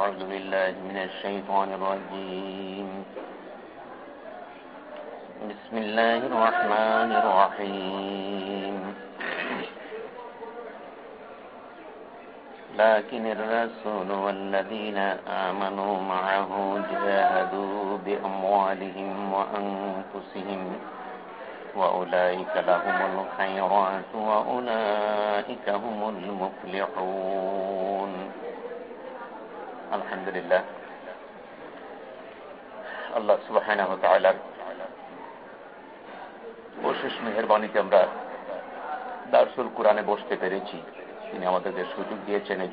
أعوذ بالله من الشيطان الرجيم. بسم الله الرحمن الرحيم. لكن الرسول والذين آمنوا معه جاهدوا بأموالهم وأنفسهم وأولئك لهم الخيرات وأولئك هم المفلحون. আলহামদুলিল্লাহ। আল্লাহ সুবাহানাহ অশেষ মেহরবানিতে আমরা দার্সুল কোরআনে বসতে পেরেছি। তিনি আমাদেরকে সুযোগ দিয়েছেন এই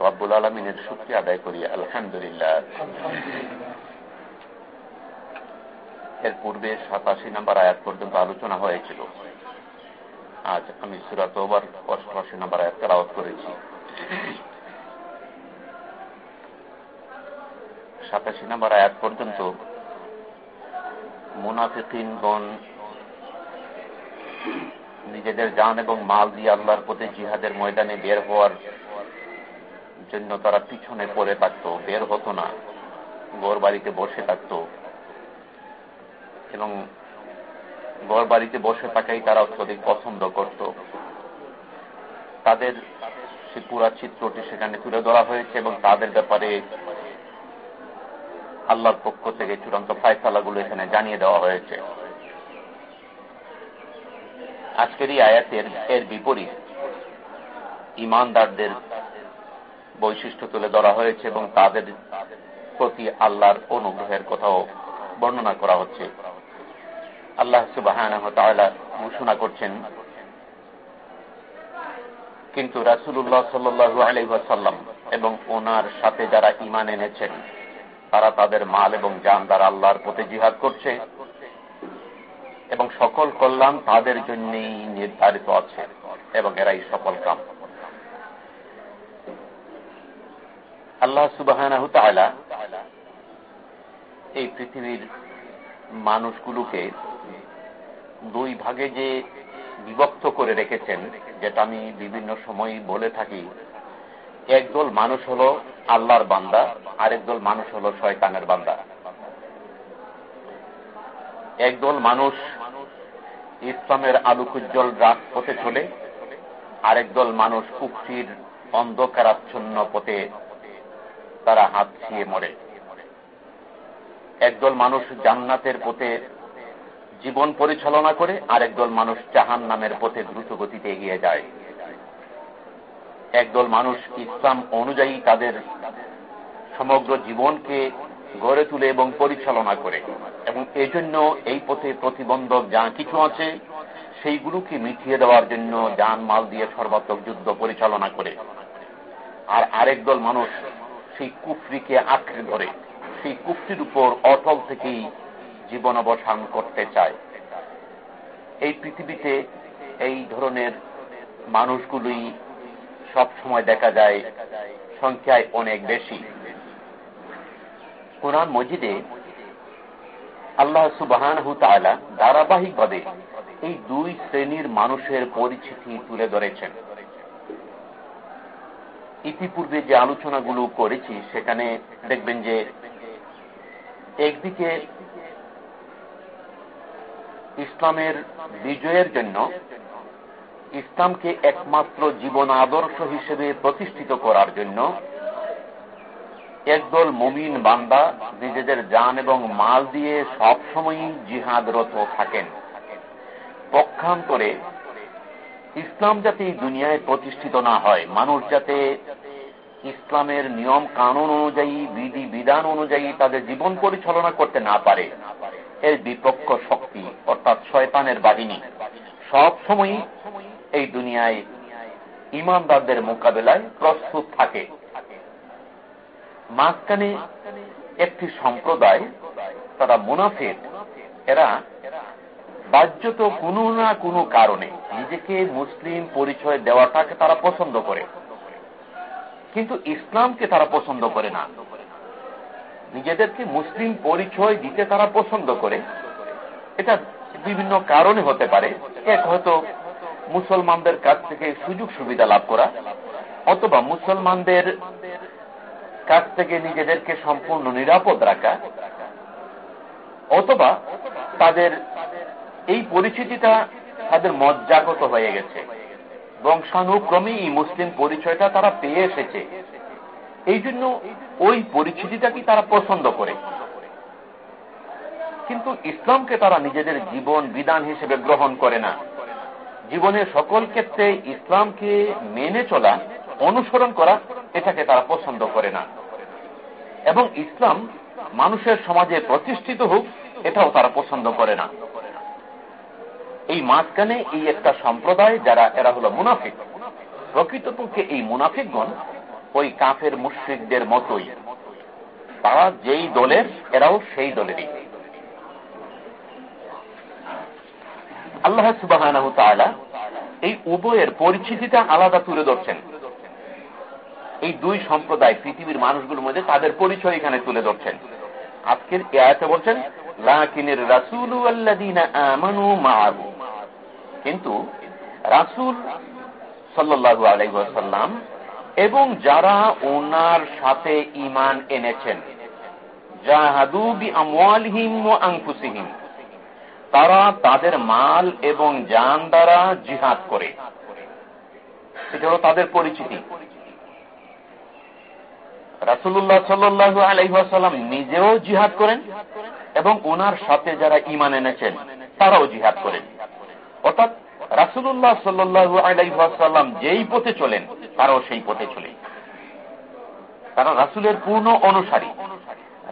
রব্বুল আলমিনের শক্তি আদায় করি। আলহামদুলিল্লাহ। এর পূর্বে সাতাশি নাম্বার আয়াত পর্যন্ত আলোচনা হয়েছিল। আজ আমি সুরাত ওভার অষ্টআশি নাম্বার আয়াত তেলাওয়াত করেছি। সাতাশি নাম্বার আয়াত পর্যন্ত মুনাফিকিনগণ নিজেদের জান এবং মাল দিয়ে আল্লাহর প্রতি জিহাদের ময়দানে বের হওয়ার জন্য তারা পিছনে পড়ে থাকত, বের হতো না। গোর বাড়িতে বসে থাকত। এবং গড় বাড়িতে বসে থাকাই তারা অত্যধিক পছন্দ করত। তাদের সে পুরা চিত্রটি সেখানে তুলে ধরা হয়েছে এবং তাদের ব্যাপারে আল্লাহর পক্ষ থেকে চূড়ান্ত ফায়সালাগুলো এখানে জানিয়ে দেওয়া হয়েছে। আজকের এই আয়াতের, এর বিপরীত ইমানদারদের বৈশিষ্ট্য তুলে ধরা হয়েছে এবং তাদের প্রতি আল্লাহর অনুগ্রহের কথাও বর্ণনা করা হচ্ছে। আল্লাহ সুবাহ ঘোষণা করছেন, কিন্তু রাসুল্লাহ সাল্লু আলহাসাল্লাম এবং ওনার সাথে যারা ইমান এনেছেন তারা তাদের মাল এবং যান দ্বারা আল্লাহর প্রতি জিহাদ করছে এবং সকল কল্যাণ তাদের জন্যই নির্ধারিত আছে এবং এরাই সকল কাম। আল্লাহ সুবাহ এই পৃথিবীর মানুষগুলোকে দুই ভাগে যে বিভক্ত করে রেখেছেন, যেটা আমি বিভিন্ন সময় বলে থাকি একদল মানুষ হল আল্লাহর বান্দা আরেকদল মানুষ হল শয়তানের বান্দা। একদল মানুষ ইসলামের আলোকুজ্জ্বল রাত পথে চলে আরেকদল মানুষ কুক্তির অন্ধকারাচ্ছন্ন পথে তারা হাত ছিয়ে মরে। একদল মানুষ জান্নাতের পথে জীবন পরিচালনা করে আরেকদল মানুষ জাহান নামের পথে দ্রুত গতিতে এগিয়ে যায়। একদল মানুষ ইসলাম অনুযায়ী তাদের সমগ্র জীবনকে গড়ে তুলে এবং পরিচালনা করে। এবং এজন্য এই পথে প্রতিবন্ধক যা কিছু আছে, সেইগুলোকে মিটিয়ে দেওয়ার জন্য যান মাল দিয়ে সর্বাত্মক যুদ্ধ পরিচালনা করে। আর আরেক দল মানুষ সেই কুফরিকে আঁকড়ে ধরে, সেই কুফরির উপর অটল থেকেই জীবন অবসান করতে চায়। এই পৃথিবীতে এই ধরনের মানুষগুলোই সব সময় দেখা যায় সংখ্যায় অনেক বেশি। কোরআন মজিদে আল্লাহ সুবাহান ধারাবাহিকভাবে এই দুই শ্রেণির মানুষের পরিচিতি তুলে ধরেছেন। ইতিপূর্বে যে আলোচনাগুলো করেছি, সেখানে দেখবেন যে একদিকে ইসলামের বিজয়ের জন্য ইসলামকে একমাত্র জীবন আদর্শ হিসেবে প্রতিষ্ঠিত করার জন্য একদল মমিন বান্দা নিজেদের যান এবং মাল দিয়ে সবসময়ই জিহাদরত থাকেন। পক্ষান্তরে ইসলাম যাতে দুনিয়ায় প্রতিষ্ঠিত না হয়, মানুষ যাতে ইসলামের নিয়ম কানুন অনুযায়ী, বিধি বিধান অনুযায়ী তাদের জীবন পরিচালনা করতে না পারে, এর বিপক্ষ শক্তি অর্থাৎ শয়তানের বাহিনী। সব সময় এই দুনিয়ায় ইমানদারদের মোকাবেলায় প্রস্তুত থাকে। মাঝখানে একটি সম্প্রদায়, তারা মুনাফের এরা বাহ্যত কোনো না কোনো কারণে নিজেকে মুসলিম পরিচয় দেওয়াটাকে তারা পছন্দ করে। কিন্তু ইসলামকে তারা পছন্দ করে না। নিজেদেরকে মুসলিম পরিচয় দিতে তারা পছন্দ করে। এটা বিভিন্ন কারণে হতে পারে। এক হয়তো মুসলমানদের কাছ থেকে সুযোগ সুবিধা লাভ করা, অথবা মুসলমানদের কাছ থেকে নিজেদেরকে সম্পূর্ণ নিরাপদ রাখা, অথবা তাদের এই পরিচিতিটা তাদের মজ্জাগত হয়ে গেছে। বংশানুক্রমে এই মুসলিম পরিচয়টা তারা পেয়ে এসেছে। এই জন্য ওই পরিচিতিটাকে তারা পছন্দ করে? কিন্তু ইসলামকে তারা নিজেদের জীবন বিধান হিসেবে গ্রহণ করে না। জীবনের সকল ক্ষেত্রে ইসলামকে মেনে চলা, অনুসরণ করা, এটাকে তারা পছন্দ করে না। এবং ইসলাম মানুষের সমাজে প্রতিষ্ঠিত হোক, এটাও তারা পছন্দ করে না। এই মাঝখানে এই একটা সম্প্রদায় যারা, এরা হলো মুনাফিক। প্রকৃতপক্ষে এই মুনাফিকগণ ওই কাফের মুশ্রিকদের মতোই। তারা যেই দলের, এরাও সেই দলেরই। আল্লাহ সুবাহ এই উভয়ের পরিচিতিটা আলাদা তুলে ধরছেন। এই দুই সম্প্রদায়, পৃথিবীর মানুষগুলোর মধ্যে তাদের পরিচয় এখানে তুলে ধরছেন। আজকের এ আয়তে বলছেন, লাকিনের রাসুল আমানু মাহু কিন্তু রাসুল সাল্লু আলাইসাল্লাম এবং যারা ওনার সাথে ইমান এনেছেন জাহাদুবি আমওয়ালহিম ও আংকুসিহিম তারা তাদের মাল এবং যান দ্বারা জিহাদ করে। এটা হল তাদের পরিচিতি। রাসুল্লাহ সাল্লু আলাইসাল্লাম নিজেও জিহাদ করেন এবং ওনার সাথে যারা ইমান এনেছেন, তারাও জিহাদ করেন। অর্থাৎ রাসুল্লাহ সাল্লু আলাইসাল্লাম যেই পথে চলেন, তারাও সেই পথে চলেন। তারা রাসুলের পূর্ণ অনুসারী।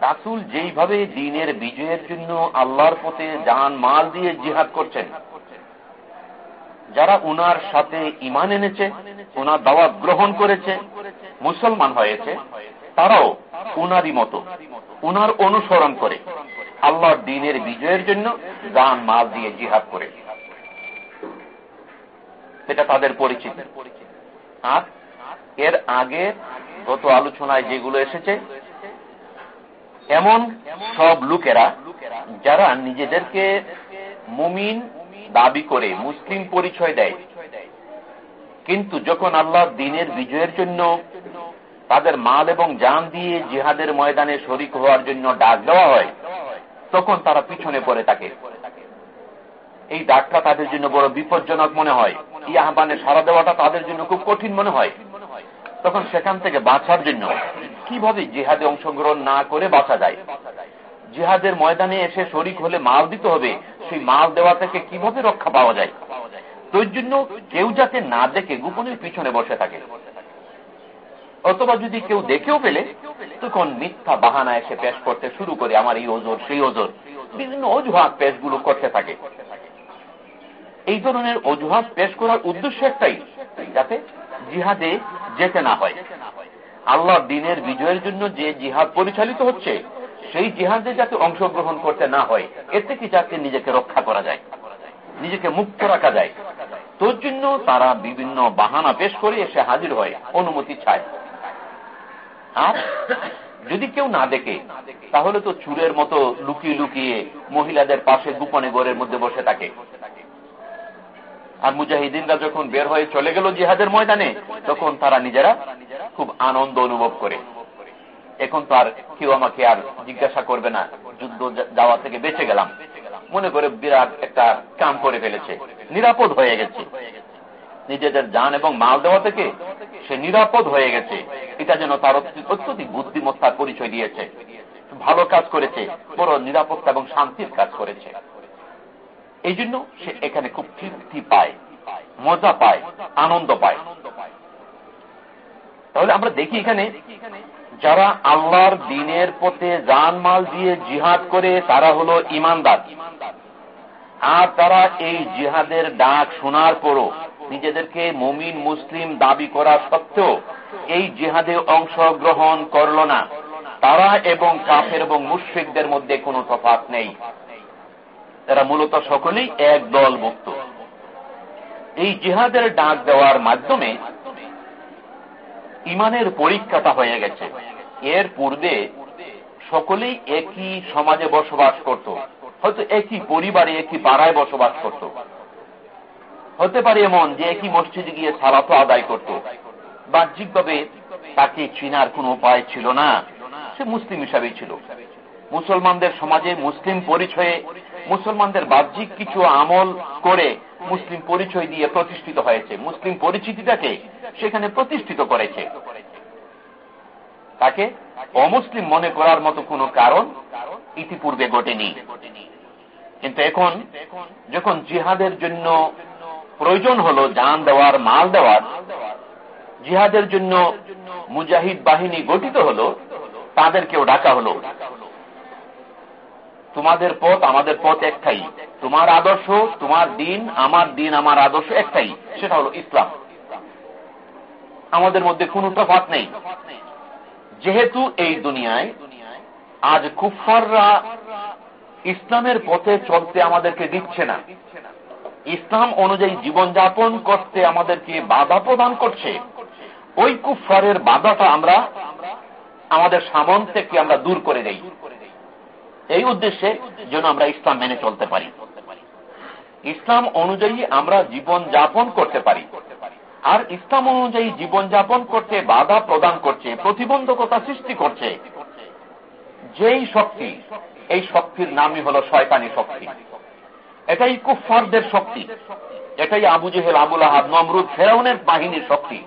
রাসুল যেইভাবে দিনের বিজয়ের জন্য আল্লাহর পথে যান মাল দিয়ে জিহাদ করছেন, যারা উনার সাথে ইমান এনেছে ওনার দাওয়াত গ্রহণ করেছে, মুসলমান হয়েছে, তারাও উনারই মতো, উনার অনুসরণ করে আল্লাহর দিনের বিজয়ের জন্য যান মাল দিয়ে জিহাদ করে। সেটা তাদের পরিচিত। আর এর আগে গত আলোচনায় যেগুলো এসেছে এমন সব লোকেরা যারা নিজেদেরকে মুমিন দাবি করে মুসলিম পরিচয় দেয়। কিন্তু যখন আল্লাহ দিনের বিজয়ের জন্য তাদের মাল এবং জান দিয়ে জিহাদের ময়দানে শরিক হওয়ার জন্য ডাক দেওয়া হয়, তখন তারা পিছনে পড়ে থাকে। এই ডাকটা তাদের জন্য বড় বিপজ্জনক মনে হয়। এই আহ্বানে সারা দেওয়াটা তাদের জন্য খুব কঠিন মনে হয়। তখন সেখান থেকে বাঁচার জন্য কীভাবে জিহাদে অংশগ্রহণ না করে বাঁচা যায়? জিহাদের ময়দানে এসে শরিক হলে মাল দিতে হবে। সেই মাল দেওয়া থেকে কীভাবে রক্ষা পাওয়া যায়? তোর জন্য কেউ যাতে না দেখে গোপনের পিছনে বসে থাকে। অথবা যদি কেউ দেখেও পেলে তখন মিথ্যা বাহানা এসে পেশ করতে শুরু করে আমার এই ওজোর, সেই ওজোর। বিভিন্ন অজুহাত পেশগুলো করতে থাকে। এই ধরনের অজুহাত পেশ করার উদ্দেশ্য একটাই, যাতে জিহাদে যেতে না হয়। আল্লাহ দিনের বিজয়ের জন্য যে জিহাদ পরিচালিত হচ্ছে, সেই জিহাদে যাতে অংশগ্রহণ করতে না হয়, এর থেকে যাতে নিজেকে রক্ষা করা যায়, নিজেকে মুক্ত রাখা যায়। তোর জন্য তারা বিভিন্ন বাহানা পেশ করে এসে হাজির হয়, অনুমতি চায় আর যদি কেউ না দেখে, তাহলে তো চুরের মতো লুকিয়ে লুকিয়ে মহিলাদের পাশে গোপনে গড়ের মধ্যে বসে থাকে। আর মুজাহিদিনরা যখন বের হয়ে চলে গেল জিহাদের ময়দানে, তখন তারা নিজেরা খুব আনন্দ অনুভব করে। এখন তো আর কেউ আমাকে আর জিজ্ঞাসা করবে না, যুদ্ধ যাওয়া থেকে বেঁচে গেলাম। মনে করে বিরাট একটা কাম করে ফেলেছে, নিরাপদ হয়ে গেছে। নিজেদের যান এবং মাল দেওয়া থেকে সে নিরাপদ হয়ে গেছে। এটা যেন তার অত্যধিক বুদ্ধিমত্তার পরিচয় দিয়েছে। ভালো কাজ করেছে, বড় নিরাপত্তা এবং শান্তির কাজ করেছে। এই জন্য সে এখানে খুব তৃপ্তি পায়, মজা পায়, আনন্দ পায়। তাহলে আমরা দেখি এখানে, যারা আল্লাহর দিনের পথে জানমাল দিয়ে জিহাদ করে, তারা হলো ইমানদার। আর তারা এই জিহাদের ডাক শোনার পরও নিজেদেরকে মমিন, মুসলিম দাবি করা সত্ত্বেও এই জিহাদে অংশগ্রহণ করল না। তারা এবং কাফের এবং মুশ্রিকদের মধ্যে কোনো তফাত নেই। এরা মূলত সকলেই এক দল মুক্ত। এই জিহাদের ডাক দেওয়ার মাধ্যমে ইমানের পরীক্ষাটা হয়ে গেছে। এর পূর্বে সকলেই একই সমাজে বসবাস করত। হয়তো একই পরিবারে, একই পাড়ায় বসবাস করত। হতে পারে এমন যে একই মসজিদে গিয়ে সালাতো আদায় করত। বাহ্যিকভাবে তাকে চিনার কোন উপায় ছিল না। সে মুসলিম হিসাবেই ছিল। মুসলমানদের সমাজে মুসলিম পরিচয়ে মুসলমানদের বাহ্যিক কিছু আমল করে মুসলিম পরিচয় দিয়ে প্রতিষ্ঠিত হয়েছে। মুসলিম পরিচিতিটাকে সেখানে প্রতিষ্ঠিত করেছে। তাকে অমুসলিম মনে করার মতো কোনো কারণ ইতিপূর্বে ঘটেনি। কিন্তু এখন যখন জিহাদের জন্য প্রয়োজন হলো যান দেওয়ার, মাল দেওয়ার, জিহাদের জন্য মুজাহিদ বাহিনী গঠিত হলো, তাদেরকেও ডাকা হলো। তোমাদের পথ আমাদের পথ একটাই। তোমার আদর্শ, তোমার দিন, আমার দিন, আমার আদর্শ একটাই। সেটা হলো ইসলাম। আমাদের মধ্যে কোন তফাত নেই। যেহেতু এই দুনিয়ায় আজ কুফাররা ইসলামের পথে চলতে আমাদেরকে দিচ্ছে না। ইসলাম অনুযায়ী জীবনযাপন করতে আমাদেরকে বাধা প্রদান করছে। ওই কুফারের বাধাটা আমরা আমাদের সামন থেকে আমরা দূর করে দেই। এই উদ্দেশ্যে যেন আমরা ইসলাম মেনে চলতে পারি। ইসলাম অনুযায়ী আমরা জীবন যাপন করতে পারি। আর ইসলাম অনুযায়ী জীবন যাপন করতে বাধা প্রদান করছে, প্রতিবন্ধকতা সৃষ্টি করছে। যেই শক্তি, এই শক্তির নামই হল শয়তানি শক্তি। এটাই কুফারদের শক্তি। এটাই আবু জেহেল, আবুল আহাদ নমরুদ, ফেরাউনের বাহিনীর শক্তি।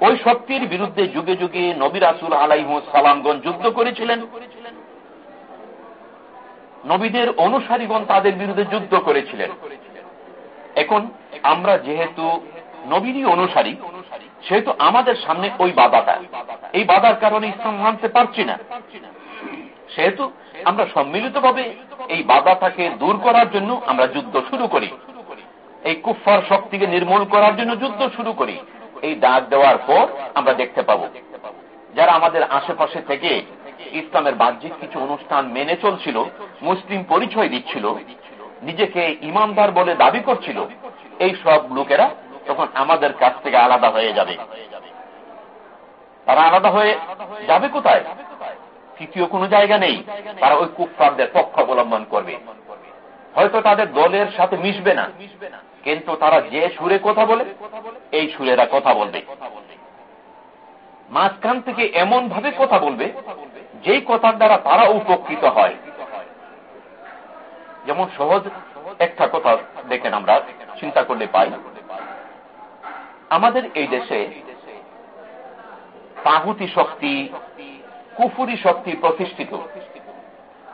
ওই শক্তির বিরুদ্ধে যুগে যুগে নবির আসুল আলাইহ সালামগঞ্জ যুদ্ধ করেছিলেন। নবীদের অনুসারীগণ তাদের বিরুদ্ধে যুদ্ধ করেছিলেন। এখন আমরা যেহেতু নবীরই অনুসারী, সেহেতু আমাদের সামনে ওই বাধাটা। এই বাধার কারণে ইসলাম মানতে পারছি না। সেহেতু আমরা সম্মিলিতভাবে এই বাধাটাকে দূর করার জন্য আমরা যুদ্ধ শুরু করি। এই কুফার শক্তিকে নির্মূল করার জন্য যুদ্ধ শুরু করি। এই ডাক দেওয়ার পর আমরা দেখতে পাব, যারা আমাদের আশেপাশে থেকে ইসলামের বাহ্যিক কিছু অনুষ্ঠান মেনে চলছিল, মুসলিম পরিচয় দিচ্ছিল, নিজেকে ইমানদার বলে দাবি করছিল, এই সব লোকেরা তখন আমাদের কাছ থেকে আলাদা হয়ে যাবে। তারা আলাদা হয়ে যাবে কোথায়? তৃতীয় কোনো জায়গা নেই, তারা ওই কুফারদের পক্ষ অবলম্বন করবে। হয়তো তাদের দলের সাথে মিশবে না, কিন্তু তারা যে সুরে কথা বলে, এই সুরেরা কথা বলবে। মাঝখান থেকে এমন ভাবে কথা বলবে যেই কথার দ্বারা তারা উপকৃত হয়। যেমন সহজ একটা কথা দেখেন আমরা, চিন্তা করলে পাই। আমাদের এই দেশে তাহুতি শক্তি, কুফুরি শক্তি প্রতিষ্ঠিত।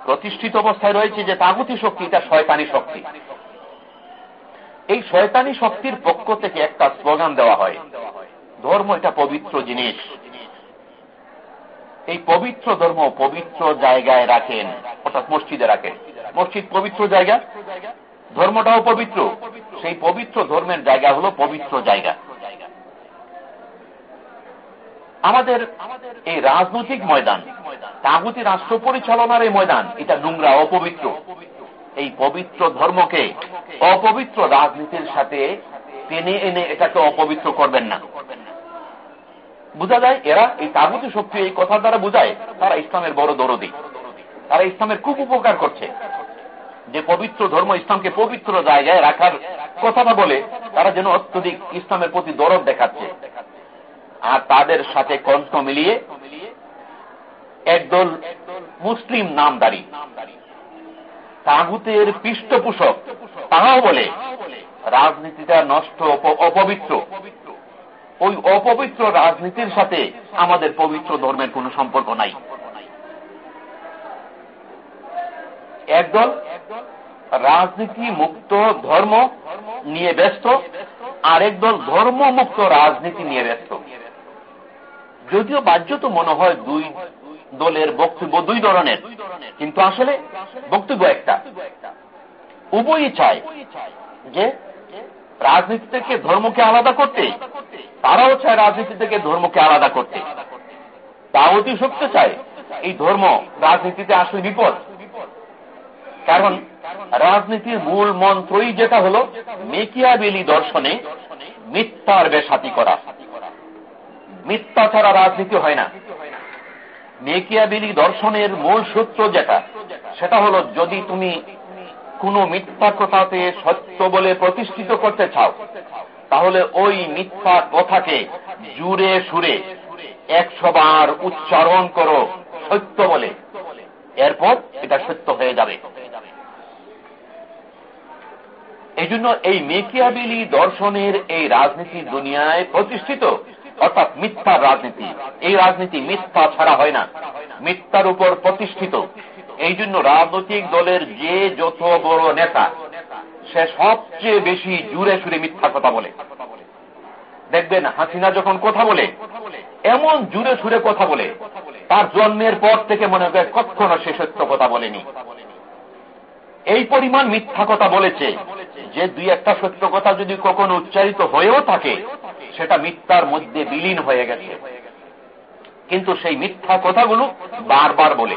প্রতিষ্ঠিত অবস্থায় রয়েছে যে তাগুতি শক্তি, এটা শয়তানি শক্তি। এই শয়তানি শক্তির পক্ষ থেকে একটা স্লোগান দেওয়া হয়। ধর্ম এটা পবিত্র জিনিস। এই পবিত্র ধর্ম পবিত্র জায়গায় রাখেন, অর্থাৎ মসজিদে রাখেন। মসজিদ পবিত্র জায়গা? ধর্মটাও পবিত্র। সেই পবিত্র ধর্মের জায়গা হলো পবিত্র জায়গা। আমাদের এই রাজনৈতিক ময়দান, তাগুতি রাষ্ট্র পরিচালনার এই ময়দান, এটা নোংরা, অপবিত্র। এই পবিত্র ধর্মকে অপবিত্র রাজনীতির সাথে টেনে এনে এটাকে অপবিত্র করবেন না। বোঝা যায় এরা এই তাগুতি শক্তি, এই কথা দ্বারা বোঝায় তারা ইসলামের বড় দরদি। তারা ইসলামের খুব উপকার করছে। যে পবিত্র ধর্ম ইসলামকে পবিত্র জায়গায় রাখার কথাটা বলে, তারা যেন অত্যধিক ইসলামের প্রতি দরদ দেখাচ্ছে। আর তাদের সাথে কণ্ঠ মিলিয়ে একদল মুসলিম নামদারি। তাগুতের পৃষ্ঠপোষক, তাহাও বলে, রাজনীতিটা নষ্ট অপবিত্র। ওই অপবিত্র রাজনীতির সাথে আমাদের পবিত্র ধর্মের কোন সম্পর্ক নাই। একদল রাজনীতি মুক্ত ধর্ম নিয়ে ব্যস্ত, আরেক দল ধর্ম মুক্ত রাজনীতি নিয়ে ব্যস্ত। যদিও বাহ্যত মনে হয় দুই দলের বক্তব্য দুই ধরনের, কিন্তু আসলে বক্তব্য একটা। উভয়ই চায় যে রাজনীতি থেকে ধর্মকে আলাদা করতে, তারাও চায় রাজনীতি থেকে ধর্মকে আলাদা করতে। দাওয়াতি শক্তি চায়, এই ধর্ম রাজনীতিতে আসলে বিপদ। কারণ রাজনীতির মূল মন্ত্রই যেটা হল মেকিয়াবেলি দর্শনে মিথ্যার বেসাতি করা। মিথ্যা ছাড়া রাজনীতি হয় না। মেকিয়াবিলি দর্শনের মূল সূত্র যেটা, সেটা হলো যদি তুমি কোন মিথ্যা কথাতে সত্য বলে প্রতিষ্ঠিত করতে চাও, তাহলে ওই মিথ্যা কথাকে জুড়ে সুরে একশো বার উচ্চারণ করো সত্য বলে। এরপর এটা সত্য হয়ে যাবে। এই জন্য এই মেকিয়াবিলি দর্শনের এই রাজনীতি দুনিয়ায় প্রতিষ্ঠিত, অর্থাৎ মিথ্যার রাজনীতি। এই রাজনীতি মিথ্যা ছাড়া হয় না। মিথ্যার উপর প্রতিষ্ঠিত। এই জন্য রাজনৈতিক দলের যে যত বড় নেতা, সে সবচেয়ে বেশি জুড়ে সুরে মিথ্যা কথা বলে। দেখবেন হাসিনা যখন কথা বলে, এমন জুড়ে সুরে কথা বলে, তার জন্মের পর থেকে মনে হয় কখনো সে সত্য কথা বলেনি। এই পরিমাণ মিথ্যা কথা বলেছে যে দুই একটা সত্য কথা যদি কখনো উচ্চারিত হয়েও থাকে, সেটা মিথ্যার মধ্যে বিলীন হয়ে গেছে। কিন্তু সেই মিথ্যা কথাগুলো বারবার বলে।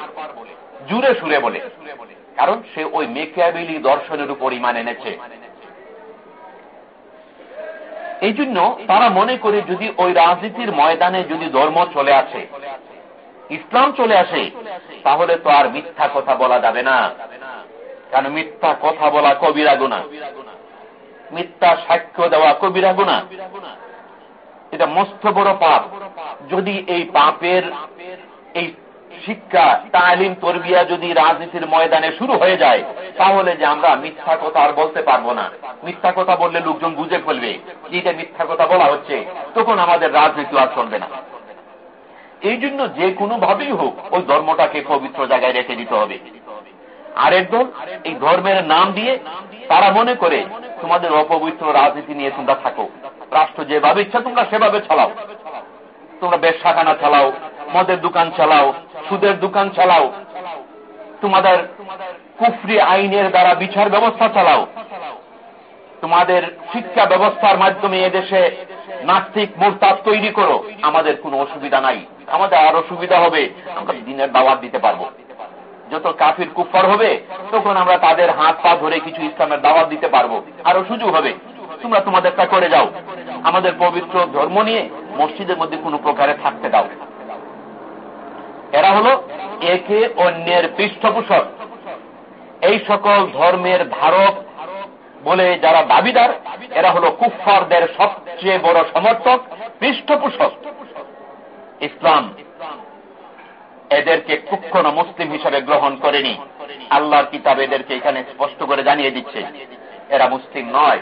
জুড়ে সুরে বলে। কারণ সে ওই মেকাবিলি দর্শনের উপর ইমান এনেছে। এই জন্য তারা মনে করে যদি ওই রাজনীতির ময়দানে যদি ধর্ম চলে আসে, ইসলাম চলে আসে, তাহলে তো আর মিথ্যা কথা বলা যাবে না। কারণ মিথ্যা কথা বলা কবিরা গুণা। মিথ্যা সাক্ষ্য দেওয়া কবিরা গুণা। এটা মস্ত বড় পাপ। যদি এই পাপের, এই শিক্ষা, তালিম, তরবিয়া যদি রাজনীতির ময়দানে শুরু হয়ে যায়, তাহলে যে আমরা মিথ্যা কথা আর বলতে পারব না। মিথ্যা কথা বললে লোকজন বুঝে ফেলবে যেটা মিথ্যা কথা বলা হচ্ছে, তখন আমাদের রাজনীতি আর চলবে না। এই জন্য যে কোনো ভাবেই হোক, ওই ধর্মটাকে পবিত্র জায়গায় রেখে দিতে হবে। আরেক দল, এই ধর্মের নাম দিয়ে তারা মনে করে, তোমাদের অপবিত্র রাজনীতি নিয়ে তোমরা থাকো। রাষ্ট্র যেভাবে ইচ্ছা, তোমরা সেভাবে চালাও। তোমরা বেশাখানা চালাও, মদের দোকান চালাও, সুদের দোকান চালাও, তোমাদের কুফরি আইনের দ্বারা বিচার ব্যবস্থা চালাও। তোমাদের শিক্ষা ব্যবস্থার মাধ্যমে এদেশে নাস্তিক মোরতাদ তৈরি করো। আমাদের কোনো অসুবিধা নাই। আমাদের আরও সুবিধা হবে। আমরা দিনের দাওয়াত দিতে পারব। যত কাফির কুফার হবে, তখন আমরা তাদের হাত পা ধরে কিছু ইসলামের দাওয়াত দিতে পারব। আরও সুযোগ হবে। তোমরা তোমাদেরটা করে যাও। আমাদের পবিত্র ধর্ম নিয়ে মসজিদের মধ্যে কোনো প্রকারে থাকতে দাও। এরা হল একে অন্যের পৃষ্ঠপোষক। এই সকল ধর্মের ধারক বলে যারা দাবিদার, এরা হল কুফারদের সবচেয়ে বড় সমর্থক, পৃষ্ঠপোষক। ইসলাম এদেরকে কখনো মুসলিম হিসাবে গ্রহণ করেনি। আল্লাহর কিতাব এদেরকে এখানে স্পষ্ট করে জানিয়ে দিচ্ছে। এরা মুসলিম নয়।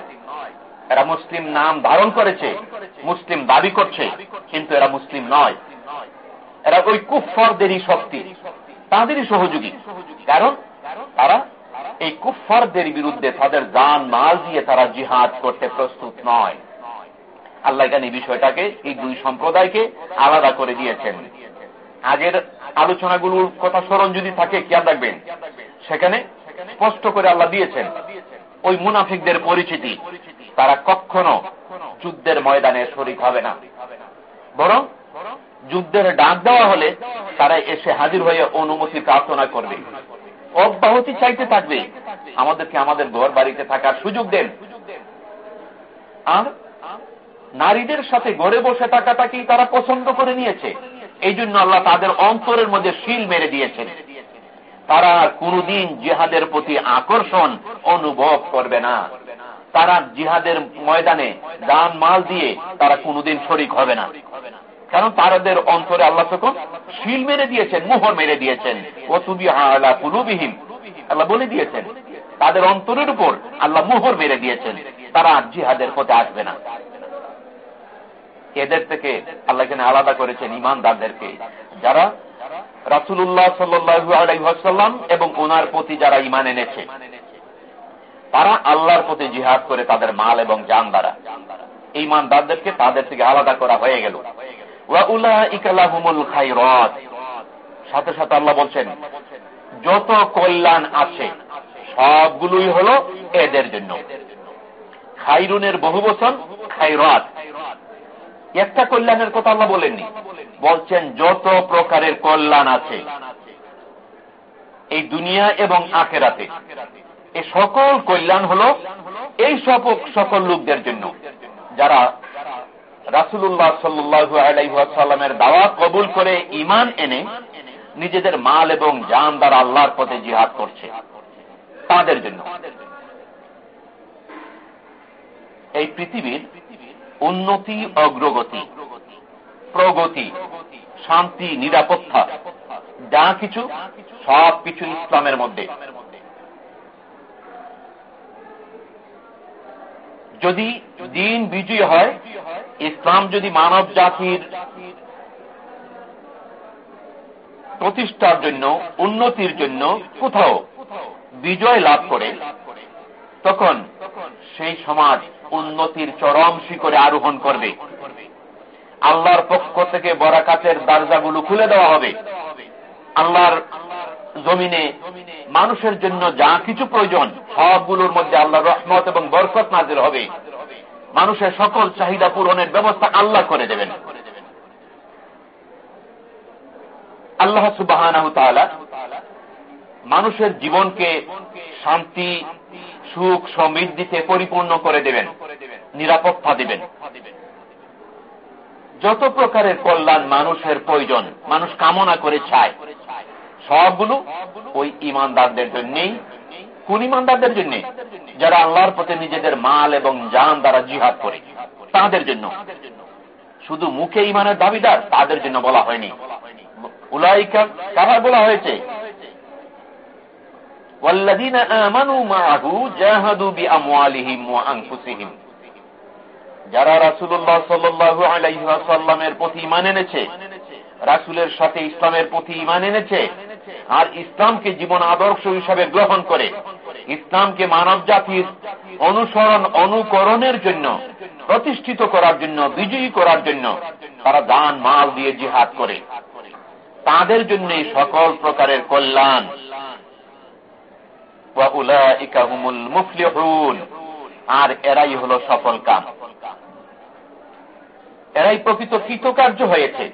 এরা মুসলিম নাম ধারণ করেছে, মুসলিম দাবি করছে, কিন্তু এরা মুসলিম নয়। এরা ওই কুফরদেরই শক্তি, তাদেরই সহযোগী। কারণ তারা এই কুফরদের বিরুদ্ধে তাদের যান মাল দিয়ে তারা জিহাদ করতে প্রস্তুত নয়। আল্লাহ এখানে এই বিষয়টাকে, এই দুই সম্প্রদায়কে আলাদা করে দিয়েছেন। আগের আলোচনাগুলোর কথা স্মরণ যদি থাকে, খেয়াল রাখবেন। সেখানে স্পষ্ট করে আল্লাহ দিয়েছেন, ওই মুনাফিকদের পরিচিতি। তারা কখনো যুদ্ধের ময়দানে শরিক হবে না। বরং যুদ্ধের ডাক দেওয়া হলে তারা এসে হাজির হয়ে অনুমতি প্রার্থনা করবে। অব্যাহতি চাইতে থাকবে। আমাদেরকে আমাদের ঘর বাড়িতে থাকার সুযোগ দেন। আর নারীদের সাথে ঘরে বসে থাকাটাকেই তারা পছন্দ করে নিয়েছে। এই জন্য আল্লাহ তাদের অন্তরের মধ্যে শিল মেরে দিয়েছেন। তারা কোনদিন জিহাদের প্রতি আকর্ষণ অনুভব করবে না। তারা জিহাদের ময়দানে দান মাল দিয়ে তারা কোনদিন শরিক হবে না। কারণ তারাদের অন্তরে আল্লাহ তখন শিল মেরে দিয়েছেন, মোহর মেরে দিয়েছেন। ও তুমি আল্লাহ কুলুবিহীন আল্লাহ বলে দিয়েছেন, তাদের অন্তরের উপর আল্লাহ মোহর মেরে দিয়েছেন। তারা জিহাদের পথে আসবে না। এদের থেকে আল্লাহ এখানে আলাদা করেছেন ইমানদারদেরকে। যারা রাসুল্লাহ সাল্লু আলাইসাল্লাম এবং ওনার প্রতি যারা ইমান এনেছে তারা আল্লাহর প্রতি জিহাদ করে তাদের মাল এবং যান দ্বারা। ইমানদারদেরকে তাদের থেকে আলাদা করা হয়ে গেল। সাথে সাথে আল্লাহ বলছেন, যত কল্যাণ আছে, সবগুলোই হল এদের জন্য। খাইরুনের বহু বচন খাইরাত একটা কল্যাণের কথা আল্লাহ বলেননি। বলছেন, যত প্রকারের কল্যাণ আছে, এই দুনিয়া এবং আখেরাতে এই সকল কল্যাণ হল এই সকল লোকদের জন্য। যারা রাসুল্লাহ সাল্লু আলাইসাল্লামের দাওয়া কবুল করে ইমান এনে নিজেদের মাল এবং জান দ্বারা আল্লাহর পথে জিহাদ করছে, তাদের জন্য। এই পৃথিবীর উন্নতি, অগ্রগতি, প্রগতি, শান্তি, নিরাপত্তা, যা কিছু সব কিছু ইসলামের মধ্যে। যদি দিন বিজয়ী হয়, ইসলাম যদি মানব জাতির প্রতিষ্ঠার জন্য, উন্নতির জন্য কোথাও বিজয় লাভ করে, তখন সেই সমাজ উন্নতির চরম শিখরে আরোহণ করবে। আল্লাহর পক্ষ থেকে বরাকাতের দরজাগুলো খুলে দেওয়া হবে। আল্লাহর জমিনে মানুষের জন্য যা কিছু প্রয়োজন, সবগুলোর মধ্যে আল্লাহ রহমত এবং বরকত নাজির হবে। মানুষের সকল চাহিদা পূরণের ব্যবস্থা আল্লাহ করে দেবেন। আল্লাহ সুবাহ মানুষের জীবনকে শান্তি, সুখ, সমৃদ্ধিতে পরিপূর্ণ করে দেবেন, নিরাপত্তা দেবেন। যত প্রকারের কল্যাণ মানুষের প্রয়োজন, মানুষ কামনা করে চায় সবগুলো ওই ইমানদারদের জন্যই কোন ইমানদারদের জন্য যারা আল্লাহর প্রতি নিজেদের মাল এবং যান দ্বারা জিহাদ করে তাদের জন্য শুধু মুখে ইমানের দাবিদার তাদের জন্য বলা হয়নি উলাইকা কারা বলা হয়েছে والذين آمنوا معه جاهدوا بأموالهم وأنفسهم যারা রাসুল্লাহ সাল্লু আলাইসাল্লামের প্রতি ইমান এনেছে রাসুলের সাথে ইসলামের প্রতি ইমান এনেছে আর ইসলামকে জীবন আদর্শ হিসাবে গ্রহণ করে। ইসলামকে মানব জাতির অনুসরণ অনুকরণের জন্য, প্রতিষ্ঠিত করার জন্য, বিজয়ী করার জন্য তারা দান, মাল দিয়ে জিহাদ করে। তাদের জন্য সকল প্রকারের কল্যাণ। আর এরাই হল সফল কাম। এরাই প্রকৃত কৃতকার্য হয়েছে।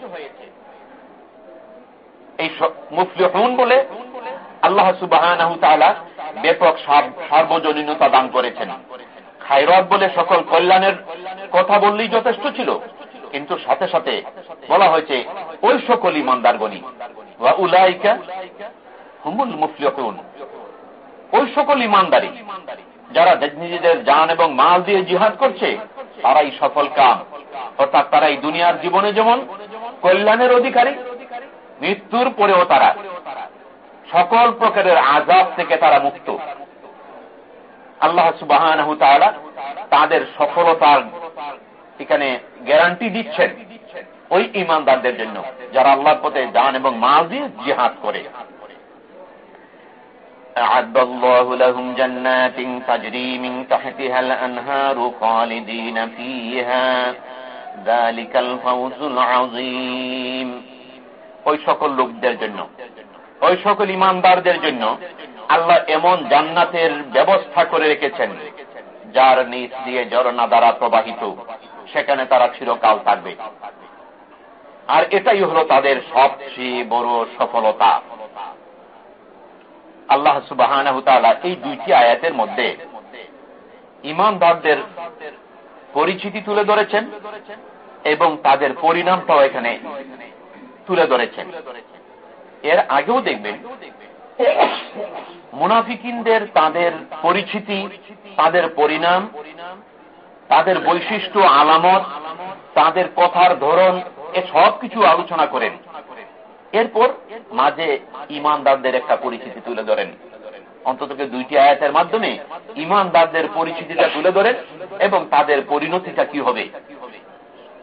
এই মুফলিহুন বলে আল্লাহ সুবাহ ব্যাপক সার্বজনীনতা দান করেছেন। খায়রত বলে সকল কল্যাণের কথা বললেই যথেষ্ট ছিল, কিন্তু সাথে সাথে বলা হয়েছে, ওই সকল ইমানদার গণি উলাইকা হুমুল মুফলিহুন। ওই সকল ইমানদারি, যারা নিজেদের যান এবং মাল দিয়ে জিহাদ করছে, তারাই সফল কাম। অর্থাৎ তারা এই দুনিয়ার জীবনে যেমন কল্যাণের অধিকারী মৃত্যুর পরেও তারা সকল প্রকারের আজাব থেকে তারা মুক্ত আল্লাহ সুবাহ তাদের সফলতার এখানে গ্যারান্টি দিচ্ছেন ওই ইমানদারদের জন্য যারা আল্লাহর পথে যান এবং মাল দিয়ে জিহাদ করে أعد الله لهم جنات تجري من تحتها الأنهار خالدين فيها ذلك الفوز العظيم ওই সকল লোকদের জন্য, ওই সকল ইমানদারদের জন্য আল্লাহ এমন জান্নাতের ব্যবস্থা করে রেখেছেন, যার নিচ দিয়ে জরনা দ্বারা প্রবাহিত, সেখানে তারা চিরকাল থাকবে। আর এটাই হলো তাদের সবচেয়ে বড় সফলতা। আল্লাহ সুবাহ এই দুইটি আয়াতের মধ্যে ইমানদারদের পরিচিতি তুলে ধরেছেন এবং তাদের পরিণামটাও এখানে তুলে ধরেছেন। এর আগেও দেখবেন, মুনাফিকিনদের তাদের পরিচিতি, তাদের পরিণাম, তাদের বৈশিষ্ট্য, আলামত, তাদের কথার ধরন, এ সব কিছু আলোচনা করেন। এরপর মাঝে ইমানদারদের একটা পরিচিতি তুলে ধরেন। অন্তত দুইটি আয়াতের মাধ্যমে ইমানদারদের পরিচিতিটা তুলে ধরেন এবং তাদের পরিণতিটা কি হবে?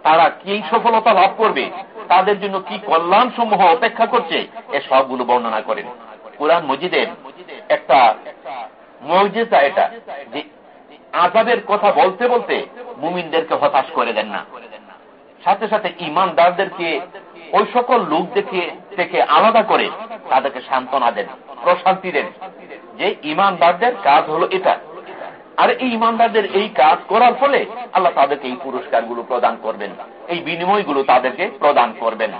তারা কি সফলতা লাভ করবে? তাদের জন্য কি কল্যাণ সমূহ অপেক্ষা করছে? এ সবগুলো বর্ণনা করেন। কোরআন মজিদের একটা মর্যাদা এটা যে আজাবের কথা বলতে বলতে মুমিনদেরকে হতাশ করে দেন না। সাথে সাথে ইমানদারদেরকে ওই সকল লোক দেখে থেকে আলাদা করে তাদেরকে সান্ত্বনা দেন, প্রশান্তি দেন। যে ইমানদারদের কাজ হলো এটা। আর এই ইমানদারদের এই কাজ করার ফলে আল্লাহ তাদেরকে এই পুরস্কারগুলো প্রদান করবেন এই বিনিময়গুলো তাদেরকে প্রদান করবেন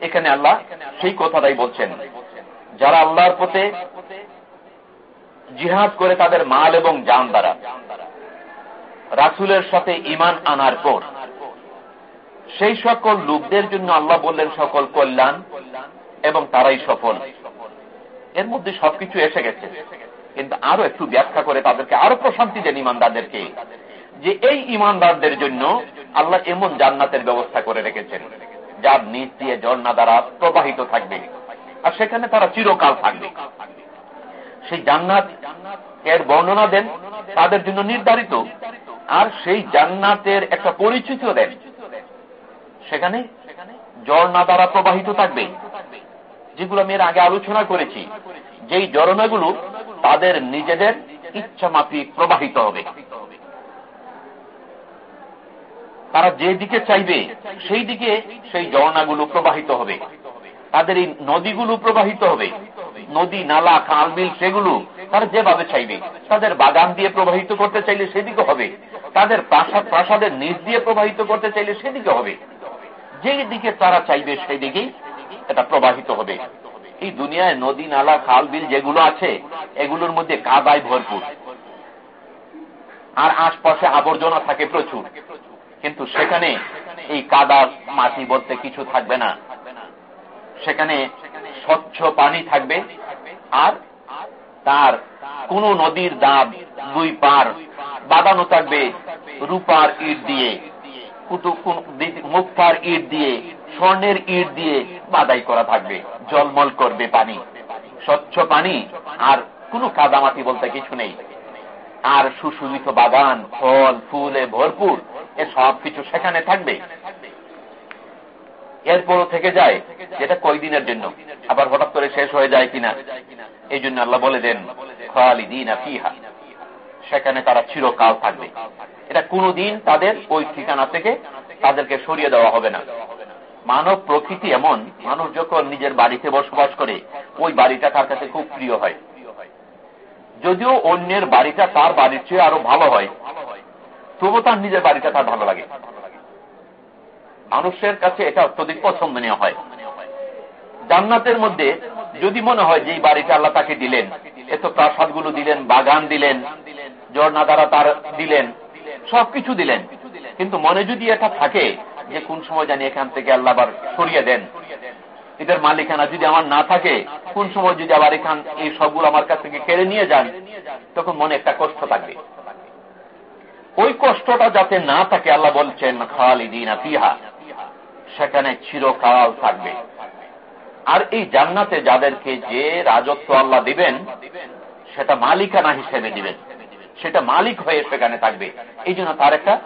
এখানে আল্লাহ সেই কথাটাই বলছেন। যারা আল্লাহর পথে জিহাদ করে তাদের মাল এবং যান দ্বারা, রাসুলের সাথে ইমান আনার পর, সেই সকল লোকদের জন্য আল্লাহ বললেন, সকল কল্যাণ এবং তারাই সফল। এর মধ্যে সবকিছু এসে গেছে। কিন্তু আরও একটু ব্যাখ্যা করে তাদেরকে আরও প্রশান্তি দেন ইমানদারদেরকে, যে এই ইমানদারদের জন্য আল্লাহ এমন জান্নাতের ব্যবস্থা করে রেখেছেন, যার নিচ দিয়ে ঝর্ণা দ্বারা প্রবাহিত থাকবে, আর সেখানে তারা চিরকাল থাকবে। সেই জান্নাত এর বর্ণনা দেন, তাদের জন্য নির্ধারিত, আর সেই জান্নাতের একটা পরিচিতিও দেন। সেখানে ঝর্ণা দ্বারা প্রবাহিত থাকবে, যেগুলো আমি এর আগে আলোচনা করেছি, যেই ঝরনাগুলো তাদের নিজেদের ইচ্ছা মাফিক প্রবাহিত হবে। তারা যে দিকে চাইবে, সেই দিকে সেই ঝর্ণাগুলো প্রবাহিত হবে। তাদের এই নদীগুলো প্রবাহিত হবে। নদী, নালা, খাল, বিল, সেগুলো তারা যেভাবে চাইবে, তাদের বাগান দিয়ে প্রবাহিত করতে চাইলে সেদিকে হবে। তাদের প্রাসাদ, প্রাসাদের নিচ দিয়ে প্রবাহিত করতে চাইলে সেদিকে হবে। যেই দিকে তারা চাইবে, সেই দিকেই এটা প্রবাহিত হবে। এই দুনিয়ায় নদী, নালা, খাল, বিল যেগুলো আছে, এগুলোর মধ্যে কাদায় ভরপুর। আর আশপাশে আবর্জনা থাকে প্রচুর। কিন্তু সেখানে এই কাদা মাটি বলতে কিছু থাকবে না। সেখানে স্বচ্ছ পানি থাকবে আর তার কোন নদীর দাব দুই পার বাঁধানো থাকবে রূপার ইট দিয়ে মুক্তার ইট দিয়ে স্বর্ণের ইট দিয়ে বাদাই করা থাকবে, জলমল করবে পানি। স্বচ্ছ পানি আর কোনো কাদামাটি বলতে কিছু নেই। আর সুশোভিত বাগান, ফল, ফুলে ভরপুর, এ সব কিছু সেখানে থাকবে। এরপরও থেকে যায়, যেটা কয়দিনের জন্য? আবার হঠাৎ করে শেষ হয়ে যায় কিনা? এই জন্য আল্লাহ বলে দেন সেখানে তারা চিরকাল থাকবে। এটা কোনদিন তাদের ওই ঠিকানা থেকে তাদেরকে সরিয়ে দেওয়া হবে না। মানব প্রকৃতি এমন, মানুষ যখন নিজের বাড়িতে বসবাস করে, ওই বাড়িটা তার কাছে খুব প্রিয় হয়। যদিও অন্যের বাড়িটা তার বাড়ির চেয়ে আরও ভালো হয় তবু তার নিজের বাড়িটা তার ভালো লাগে। মানুষের কাছে এটা অত্যধিক পছন্দনীয় হয়। জান্নাতের মধ্যে যদি মনে হয় যে এই বাড়িটা আল্লাহ তাকে দিলেন এত প্রাসাদগুলো দিলেন, বাগান দিলেন, ঝর্ণা দ্বারা তার দিলেন, সবকিছু দিলেন। কিন্তু মনে যদি এটা থাকে যে কোন সময় জানি এখান থেকে আল্লাহ আবার সরিয়ে দেন। এদের মালিকানা যদি আমার না থাকে, কোন সময় যদি আবার এখান এই সবগুলো আমার কাছ থেকে কেড়ে নিয়ে যান, তখন মনে একটা কষ্ট থাকবে। ওই কষ্টটা যাতে না থাকে, আল্লাহ বলছেন, খালিদিন ফিহা, সেখানে চিরকাল থাকবে। আর এই জান্নাতে যাদেরকে যে রাজত্ব আল্লাহ দিবেন, সেটা মালিকানা হিসেবে দিবেন। সেটা মালিক হয়ে সেখানে থাকবে। এই জন্য তার একটা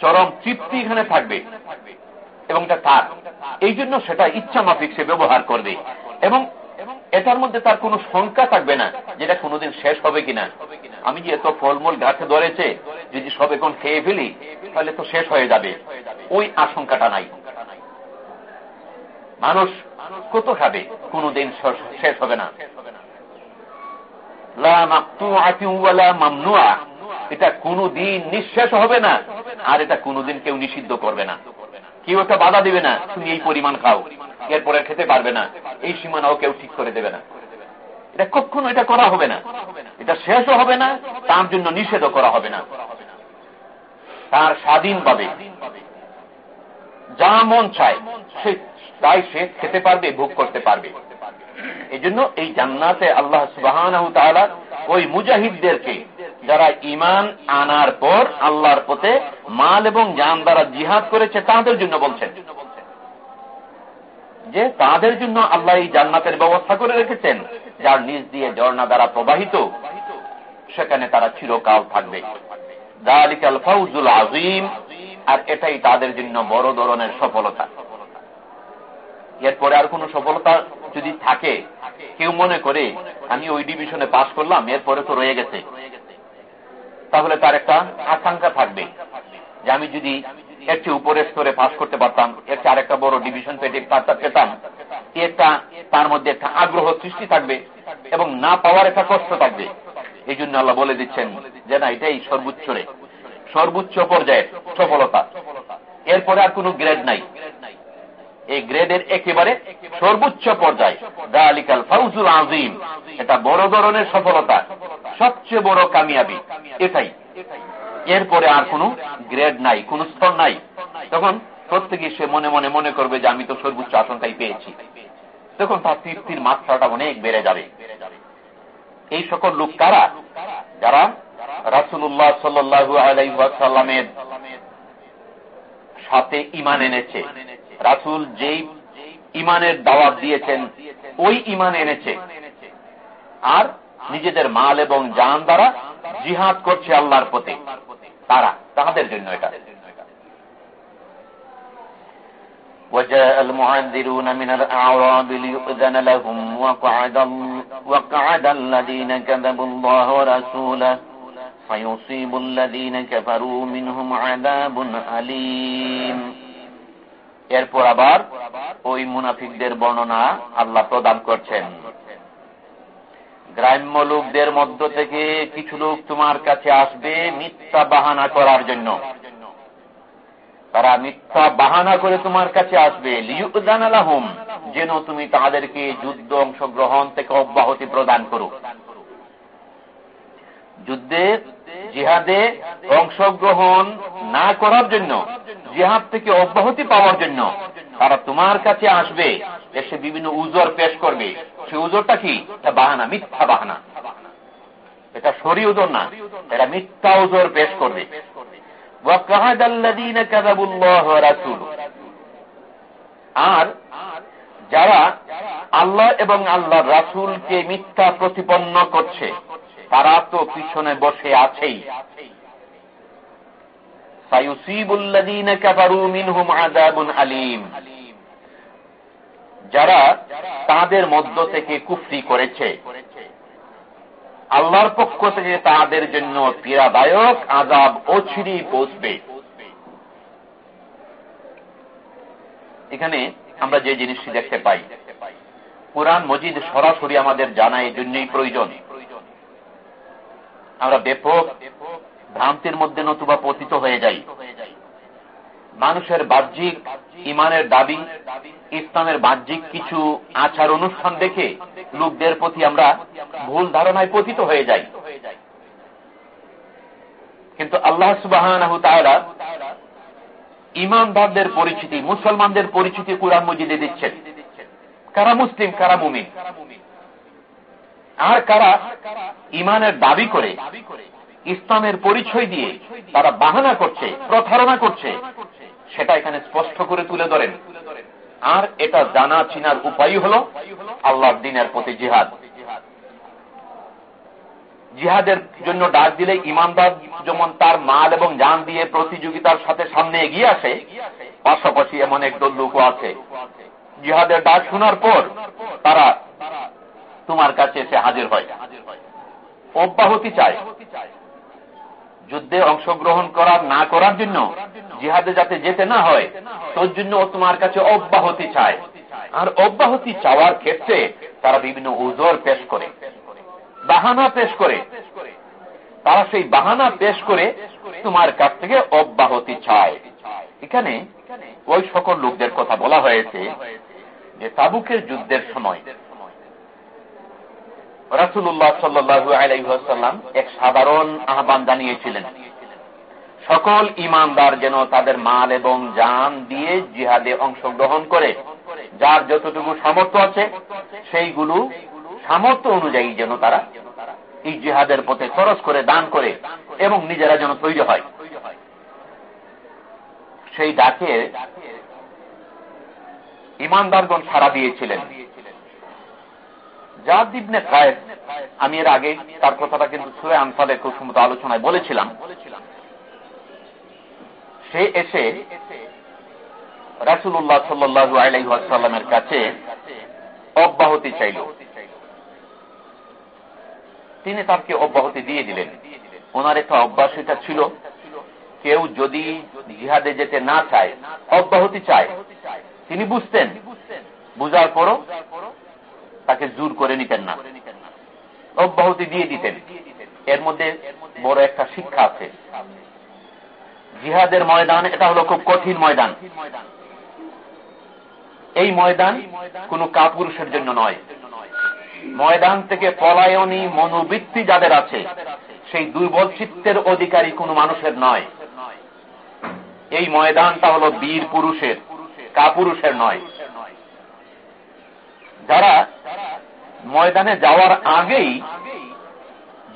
চরম তৃপ্তি এখানে থাকবে। এবং এটা তার। এই জন্য সেটা ইচ্ছা মাফিক সে ব্যবহার করবে। এবং এটার মধ্যে তার কোনো শঙ্কা থাকবে না যেটা কোনোদিন শেষ হবে কিনা। আমি যে এত ফলমূল গাছে ধরেছে, যদি সব এখন খেয়ে ফেলি, তাহলে তো শেষ হয়ে যাবে। ওই আশঙ্কাটা নাই। মানুষ কত খাবে? কোনদিন শেষ হবে না। এটা কোনদিন নিঃশেষ হবে না। আর এটা কোনদিন কেউ নিষিদ্ধ করবে না। কেউ একটা বাধা দিবে না, তুমি এই পরিমাণ খাও। এরপরে খেতে পারবে না। এই সীমানাও কেউ ঠিক করে দেবে না। এটা কখনো এটা করা হবে না। এটা শেষও হবে না, তার জন্য নিষেধও করা হবে না। তার স্বাধীনভাবে যা মন চায়, সে তাই সে খেতে পারবে, ভোগ করতে পারবে। এই জন্য এই জান্নাতে আল্লাহ সুবাহ ওই মুজাহিদদেরকে, যারা ইমান আনার পর আল্লাহর পথে মাল এবং জান দ্বারা জিহাদ করেছে, তাদের জন্য বলছেন। যে তাদের জন্য আল্লাহ এই জান্নাতের ব্যবস্থা করে রেখেছেন, যার নিজ দিয়ে ঝর্ণা দ্বারা প্রবাহিত, সেখানে তারা চিরকাল থাকবে। দালিকাল ফাউজুল আজিম আর এটাই তাদের জন্য বড় ধরনের সফলতা। এরপরে আর কোন সফলতা যদি থাকে, কেউ মনে করে, আমি ওই ডিভিশনে পাশ করলাম, এরপরে তো রয়ে গেছে। তাহলে তার একটা আকাঙ্ক্ষা থাকবে যে আমি যদি এর চেয়ে উপরের স্তরে পাশ করতে পারতাম, এর চেয়ে আরেকটা বড় ডিভিশন পেতে পেতাম একটা তার মধ্যে একটা আগ্রহ সৃষ্টি থাকবে এবং না পাওয়ার একটা কষ্ট থাকবে। এই জন্য আল্লাহ বলে দিচ্ছেন যে, না, এটাই সর্বোচ্চ রে। সর্বোচ্চ পর্যায়ের সফলতা। এরপরে আর কোন গ্রেড নাই। এই গ্রেডের একেবারে সর্বোচ্চ পর্যায়। দালিকাল ফাউজুল আজিম এটা বড় ধরনের সফলতা, সবচেয়ে বড় কামিয়াবি। এটাই। এরপরে আর কোন গ্রেড নাই, কোন স্তর নাই। তখন প্রত্যেকে সে মনে মনে মনে করবে যে আমি তো সর্বোচ্চ আসনটাই পেয়েছি। তখন তার তৃপ্তির মাত্রাটা অনেক বেড়ে যাবে। এই সকল লোক কারা? যারা রাসুল্লাহ সাল্লু আলাইসাল্লামের সাথে ইমান এনেছে। রাসুল যেই ইমানের দাওয়াত দিয়েছেন ওই ইমান এনেছে আর নিজেদের মাল এবং জান দ্বারা জিহাদ করছে আল্লাহর পথে তারা তাহাদের জন্য এটা وجاء المعذرون من الأعراب ليؤذن لهم وقعد, وقعد الذين كذبوا الله ورسوله فيصيب الذين كفروا منهم عذاب أليم এরপর আবার ওই মুনাফিকদের বর্ণনা আল্লাহ প্রদান করছেন। গ্রাম্য লোকদের মধ্য থেকে কিছু লোক তোমার কাছে আসবে মিথ্যা বাহানা করার জন্য। তারা মিথ্যা বাহানা করে তোমার কাছে আসবে। লিউদান যেন তুমি তাদেরকে যুদ্ধ অংশগ্রহণ থেকে অব্যাহতি প্রদান করো। যুদ্ধে জিহাদে অংশগ্রহণ না করার জন্য, জিহাদ থেকে অব্যাহতি পাওয়ার জন্য তারা তোমার কাছে আসবে, এসে বিভিন্ন উজর পেশ করবে। সে উজরটা কি? বাহানা, মিথ্যা বাহানা। এটা সরি উজর না, এটা মিথ্যা উজর পেশ করবে। আর যারা আল্লাহ এবং আল্লাহ রাসুলকে মিথ্যা প্রতিপন্ন করছে তারা তো পিছনে বসে আছেই। যারা তাদের মধ্য থেকে কুফরি করেছে। আল্লাহর পক্ষ থেকে তাদের জন্য পীড়াদায়ক আজাব অছিরি পৌঁছবে এখানে আমরা যে জিনিসটি দেখতে পাই, কোরআন মজিদ সরাসরি আমাদের জানা এই জন্যই প্রয়োজন। আমরা ব্যাপক ভ্রান্তির মধ্যে নতুবা পতিত হয়ে যাই। মানুষের বাহ্যিক, ইমানের দাবি, ইসলামের বাহ্যিক কিছু আচার অনুষ্ঠান দেখে লোকদের প্রতি আমরা ভুল ধারণায় পতিত হয়ে যাই। কিন্তু আল্লাহ সুবাহ ইমানদারদের পরিচিতি, মুসলমানদের পরিচিতি কোরআন মজিদে দিচ্ছেন। কারা মুসলিম, কারা মুমিন? আর কারা ইমানের দাবি করে, ইসলামের পরিচয় দিয়ে তারা বাহানা করছে, প্রতারণা করছে, সেটা এখানে স্পষ্ট করে তুলে ধরেন। আর এটা জানা চিনার উপায় হল আল্লাহর দিনের প্রতি জিহাদ। জিহাদের জন্য ডাক দিলে ইমানদার যেমন তার মাল এবং যান দিয়ে প্রতিযোগিতার সাথে সামনে এগিয়ে আসে, পাশাপাশি এমন একদল লোকও আছে। জিহাদের ডাক শোনার পর তারা তোমার কাছে এসে হাজির হয়। অব্যাহতি চায় যুদ্ধে অংশগ্রহণ করার, না করার জন্য, জিহাদে যাতে যেতে না হয়, তোর জন্য ও তোমার কাছে অব্যাহতি চায় আর অব্যাহতি চাওয়ার ক্ষেত্রে তারা বিভিন্ন উজোর পেশ করে। বাহানা পেশ করে। তারা সেই বাহানা পেশ করে তোমার কাছ থেকে অব্যাহতি চায়। এখানে ওই সকল লোকদের কথা বলা হয়েছে যে তাবুকের যুদ্ধের সময় রাসুল্লাহ সাল্লু আলাইসাল্লাম এক সাধারণ আহ্বান জানিয়েছিলেন। সকল ইমানদার যেন তাদের মাল এবং যান দিয়ে জিহাদে অংশগ্রহণ করে, যার যতটুকু সামর্থ্য আছে, সেইগুলো সামর্থ্য অনুযায়ী যেন তারা এই জিহাদের পথে খরচ করে, দান করে এবং নিজেরা যেন তৈরি হয়। সেই ডাকে ইমানদারগণ সারা দিয়েছিলেন। জাদ ইবনে কায়েদ আমি এর আগে তার কথাটা কিন্তু সুরে আনফালে খুব সুন্দর আলোচনায় বলেছিলাম। সে এসে রাসুল্লাহ সাল্লু আলাইসাল্লামের কাছে অব্যাহতি চাইল। তিনি তাকে অব্যাহতি দিয়ে দিলেন। ওনার একটা অভ্যাস এটা ছিল, কেউ যদি জিহাদে যেতে না চায়, অব্যাহতি চায়। তিনি বুঝতেন, বুঝার পরও তাকে জোর করে নিতেন না। অব্যাহতি দিয়ে দিতেন। এর মধ্যে বড় একটা শিক্ষা আছে। জিহাদের ময়দান, এটা হলো খুব কঠিন ময়দান। এই ময়দান কোন কাপুরুষের জন্য নয়। ময়দান থেকে পলায়নী, মনোবৃত্তি যাদের আছে, সেই দুর্বল চিত্তের অধিকারী কোন মানুষের নয়। এই ময়দানটা হলো বীর পুরুষের, কাপুরুষের নয়। যারা ময়দানে যাওয়ার আগেই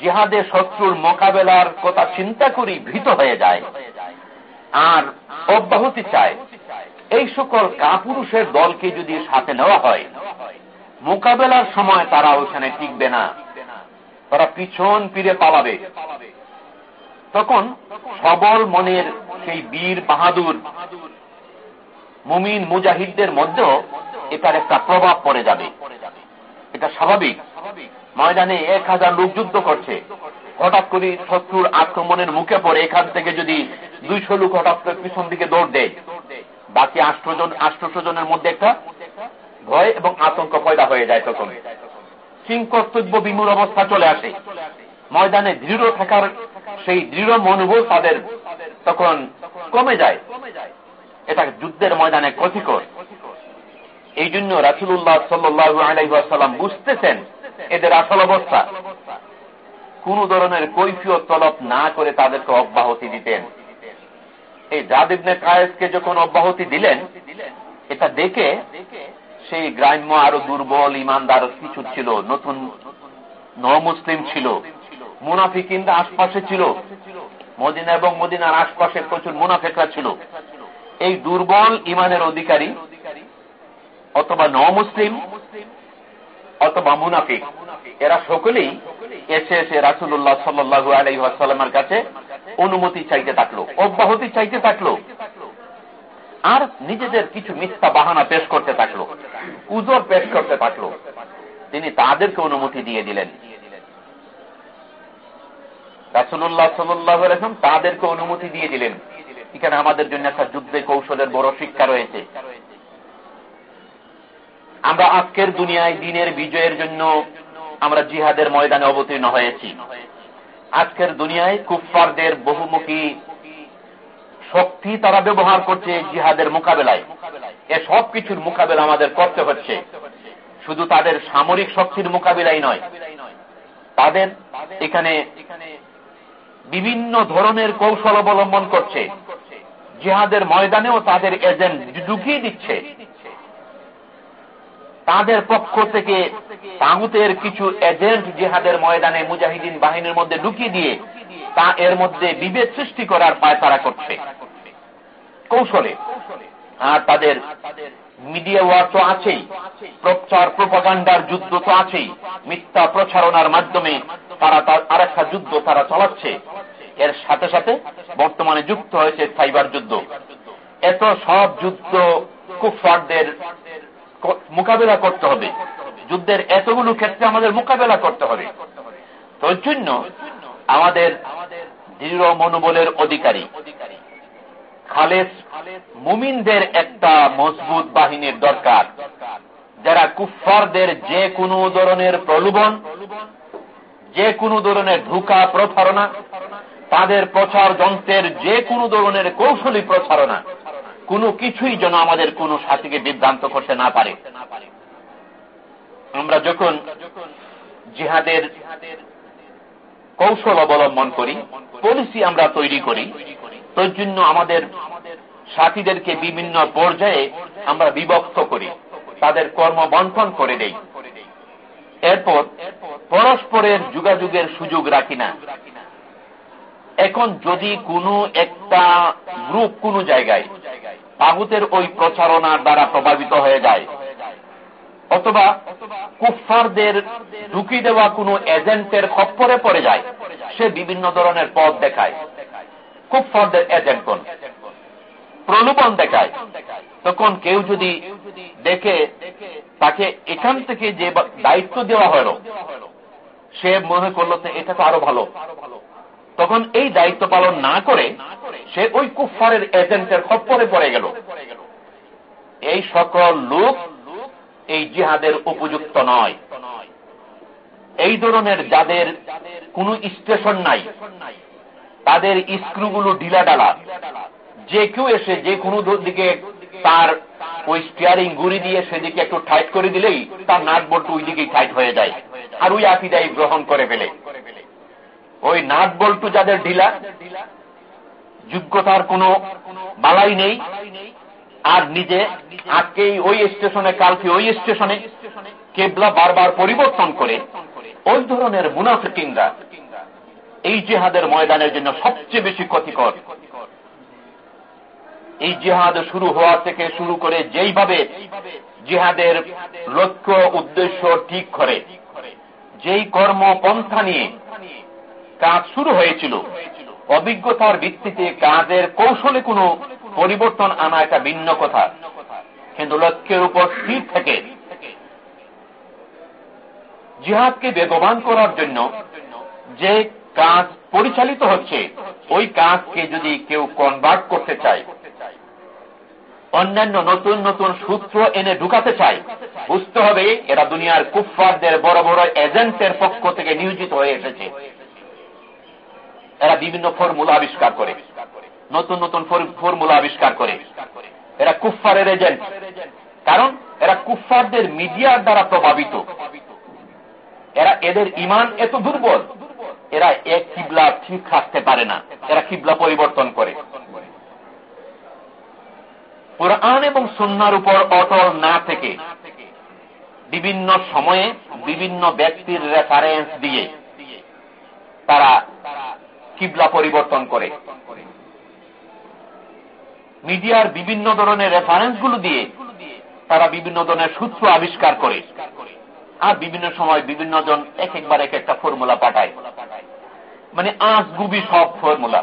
জিহাদে শত্রুর মোকাবেলার কথা চিন্তা করি ভীত হয়ে যায় আর অব্যাহতি চায়। এই সকল কাপুরুষের দলকে যদি সাথে নেওয়া হয়, মোকাবেলার সময় তারা ওখানে টিকবে না। তারা পিছন ফিরে পালাবে। তখন সবল মনের সেই বীর বাহাদুর, মুমিন মুজাহিদদের মধ্যেও এটার একটা প্রভাব পড়ে যাবে। এটা স্বাভাবিক। ময়দানে এক হাজার লোক যুদ্ধ করছে। হঠাৎ করে শত্রুর আক্রমণের মুখে পড়ে এখান থেকে যদি দুইশো লোক হঠাৎ করে পিছন দিকে দৌড় দেয়। বাকি আষ্টজন, আষ্টশো জনের মধ্যে একটা ভয় এবং আতঙ্ক পয়দা হয়ে যায় তখন। কিং কর্তব্য বিমূল অবস্থা চলে আসে। ময়দানে দৃঢ় থাকার সেই দৃঢ় মনোভূল তাদের তখন কমে যায়। এটা যুদ্ধের ময়দানে ক্ষতিকর। এই জন্য রাসুল্লাহ সাল্লু আলাইসাল্লাম বুঝতেছেন এদের আসল অবস্থা। কোন ধরনের কৈফিয়ত তলব না করে তাদেরকে অব্যাহতি দিতেন। এই জাদিবনে কায়েসকে যখন অব্যাহতি দিলেন, এটা দেখে সেই গ্রাম্য আরও দুর্বল ইমানদার কিছু ছিল, নতুন ন মুসলিম ছিল, মুনাফিকিনরা আশপাশে ছিল, মদিনা এবং মদিনার আশপাশে প্রচুর মুনাফেকরা ছিল। এই দুর্বল ইমানের অধিকারী অথবা ন মুসলিম অথবা মুনাফিক। এরা সকলেই এসে এসে রাসুল্লাহ সাল্লু আলাইসাল্লামের কাছে অনুমতি চাইতে থাকল, অব্যাহতি চাইতে থাকল। আর নিজেদের কিছু মিথ্যা বাহানা পেশ করতে থাকল, উজোর পেশ করতে থাকল। তিনি তাদেরকে অনুমতি দিয়ে দিলেন। রাসুল্লাহ সাল্লাম তাদেরকে অনুমতি দিয়ে দিলেন। এখানে আমাদের জন্য একটা যুদ্ধে কৌশলের বড় শিক্ষা রয়েছে। আমরা আজকের দুনিয়ায় দিনের বিজয়ের জন্য আমরা জিহাদের ময়দানে অবতীর্ণ হয়েছি। আজকের দুনিয়ায় কুফফারদের বহুমুখী শক্তি তারা ব্যবহার করছে জিহাদের মোকাবেলায়। এ সব কিছুর মোকাবেলা আমাদের করতে হচ্ছে। শুধু তাদের সামরিক শক্তির মোকাবিলাই নয়, তাদের এখানে বিভিন্ন ধরনের কৌশল অবলম্বন করছে। জিহাদের ময়দানেও তাদের এজেন্ট ঢুকিয়ে দিচ্ছে। তাদের পক্ষ থেকে তাগুতের কিছু এজেন্ট জিহাদের ময়দানে মুজাহিদিন বাহিনীর মধ্যে ঢুকিয়ে দিয়ে তা এর মধ্যে বিভেদ সৃষ্টি করার পায় তারা করছে। কৌশলে। আর তাদের মিডিয়া ওয়ার তো আছেই, প্রচার প্রপাগান্ডার যুদ্ধ তো আছেই, মিথ্যা প্রচারণার মাধ্যমে তারা তার আরেকটা যুদ্ধ তারা চালাচ্ছে। এর সাথে সাথে বর্তমানে যুক্ত হয়েছে সাইবার যুদ্ধ। এত সব যুদ্ধ কুফারদের মোকাবেলা করতে হবে। যুদ্ধের এতগুলো ক্ষেত্রে আমাদের মোকাবেলা করতে হবে। তোর জন্য আমাদের দৃঢ় মনোবলের অধিকারী খালেস মুমিনদের একটা মজবুত বাহিনীর দরকার। যারা কুফারদের যে কোনো ধরনের প্রলোভন যে কোনো ধরনের ঢুকা প্রচারণা তাদের প্রচার যন্ত্রের যে কোনো ধরনের কৌশলী প্রচারণা কোনো কিছুই যেন আমাদের কোনো সাথীকে বিভ্রান্ত করতে না পারে। আমরা যখন জিহাদের কৌশল অবলম্বন করি, পলিসি আমরা তৈরি করি তোর জন্য আমাদের সাথীদেরকে বিভিন্ন পর্যায়ে আমরা বিভক্ত করি, তাদের কর্ম বন্টন করে দেই। এরপর পরস্পরের যোগাযোগের সুযোগ রাখি না। এখন যদি কোনো একটা গ্রুপ কোনো জায়গায় তাগুতের ওই প্রচারণার দ্বারা প্রভাবিত হয়ে যায়। অথবা কুফারদের ঢুকি দেওয়া কোনো এজেন্টের খপ্পরে পড়ে যায়। সে বিভিন্ন ধরনের পথ দেখায়। কুফারদের এজেন্ট কোন? প্রলোভন দেখায়। তখন কেউ যদি দেখে, তাকে এখান থেকে যে দায়িত্ব দেওয়া হল, সে মনে করল এটা তো আরও ভালো। তখন এই দায়িত্ব পালন না করে সে ওই কুফারের এজেন্টের খপ্পরে পড়ে গেল। এই সকল লোক এই জিহাদের উপযুক্ত নয়। এই ধরনের যাদের কোন স্টেশন নাই, তাদের স্ক্রুগুলো ঢিলা ডালা যে কেউ এসে যে কোনো দিকে তার ওই স্টিয়ারিং গুড়ি দিয়ে সেদিকে একটু টাইট করে দিলেই তার নাট বল্টু ওই দিকেই টাইট হয়ে যায়। আর ওই আকিদাই গ্রহণ করে ফেলে। ওই নাট বল্টু যাদের ঢিলা যোগ্যতার কোনো বালাই নেই, আর নিজে আজকেই ওই স্টেশনে, কালকে ওই স্টেশনে কেবলা বারবার পরিবর্তন করে। ওই ধরনের মুনাফিকিনরা এই জেহাদের ময়দানের জন্য সবচেয়ে বেশি ক্ষতিকর। এই জেহাদ শুরু হওয়া থেকে শুরু করে যেইভাবে জিহাদের লক্ষ্য, উদ্দেশ্য ঠিক করে, যেই কর্মপন্থা নিয়ে কাজ শুরু হয়েছিল। অভিজ্ঞতার ভিত্তিতে কাজের কৌশলে কোনো পরিবর্তন আনা একটা ভিন্ন কথা। কিন্তু লক্ষ্যের উপর স্থির থেকে জিহাদকে বেগবান করার জন্য যে কাজ পরিচালিত হচ্ছে, ওই কাজকে যদি কেউ কনভার্ট করতে চায়, অন্যান্য নতুন নতুন সূত্র এনে ঢুকাতে চায়, বুঝতে হবে এরা দুনিয়ার কুফফারদের বড় বড় এজেন্টের পক্ষ থেকে নিয়োজিত হয়ে এসেছে। এরা বিভিন্ন ফর্মুলা আবিষ্কার করে। নতুন নতুন ফর্মুলা আবিষ্কার করে। এরা কুফফারের এজেন্ট। কারণ এরা কুফফারদের মিডিয়ার দ্বারা প্রভাবিত। এরা এদের ইমান এত দুর্বল, এরা এক কিবলা ঠিক থাকতে পারে না। এরা কিবলা পরিবর্তন করে। কোরআন এবং সন্ন্যার উপর অটল না থেকে বিভিন্ন সময়ে বিভিন্ন ব্যক্তির রেফারেন্স দিয়ে তারা কিবলা পরিবর্তন করে। মিডিয়ার বিভিন্ন ধরনের রেফারেন্সগুলো দিয়ে তারা বিভিন্ন ধরনের সূত্র আবিষ্কার করে। আর বিভিন্ন সময় বিভিন্ন জন এক একবার এক একটা ফর্মুলা পাঠায়। মানে আঁচ গুবি সব ফর্মুলা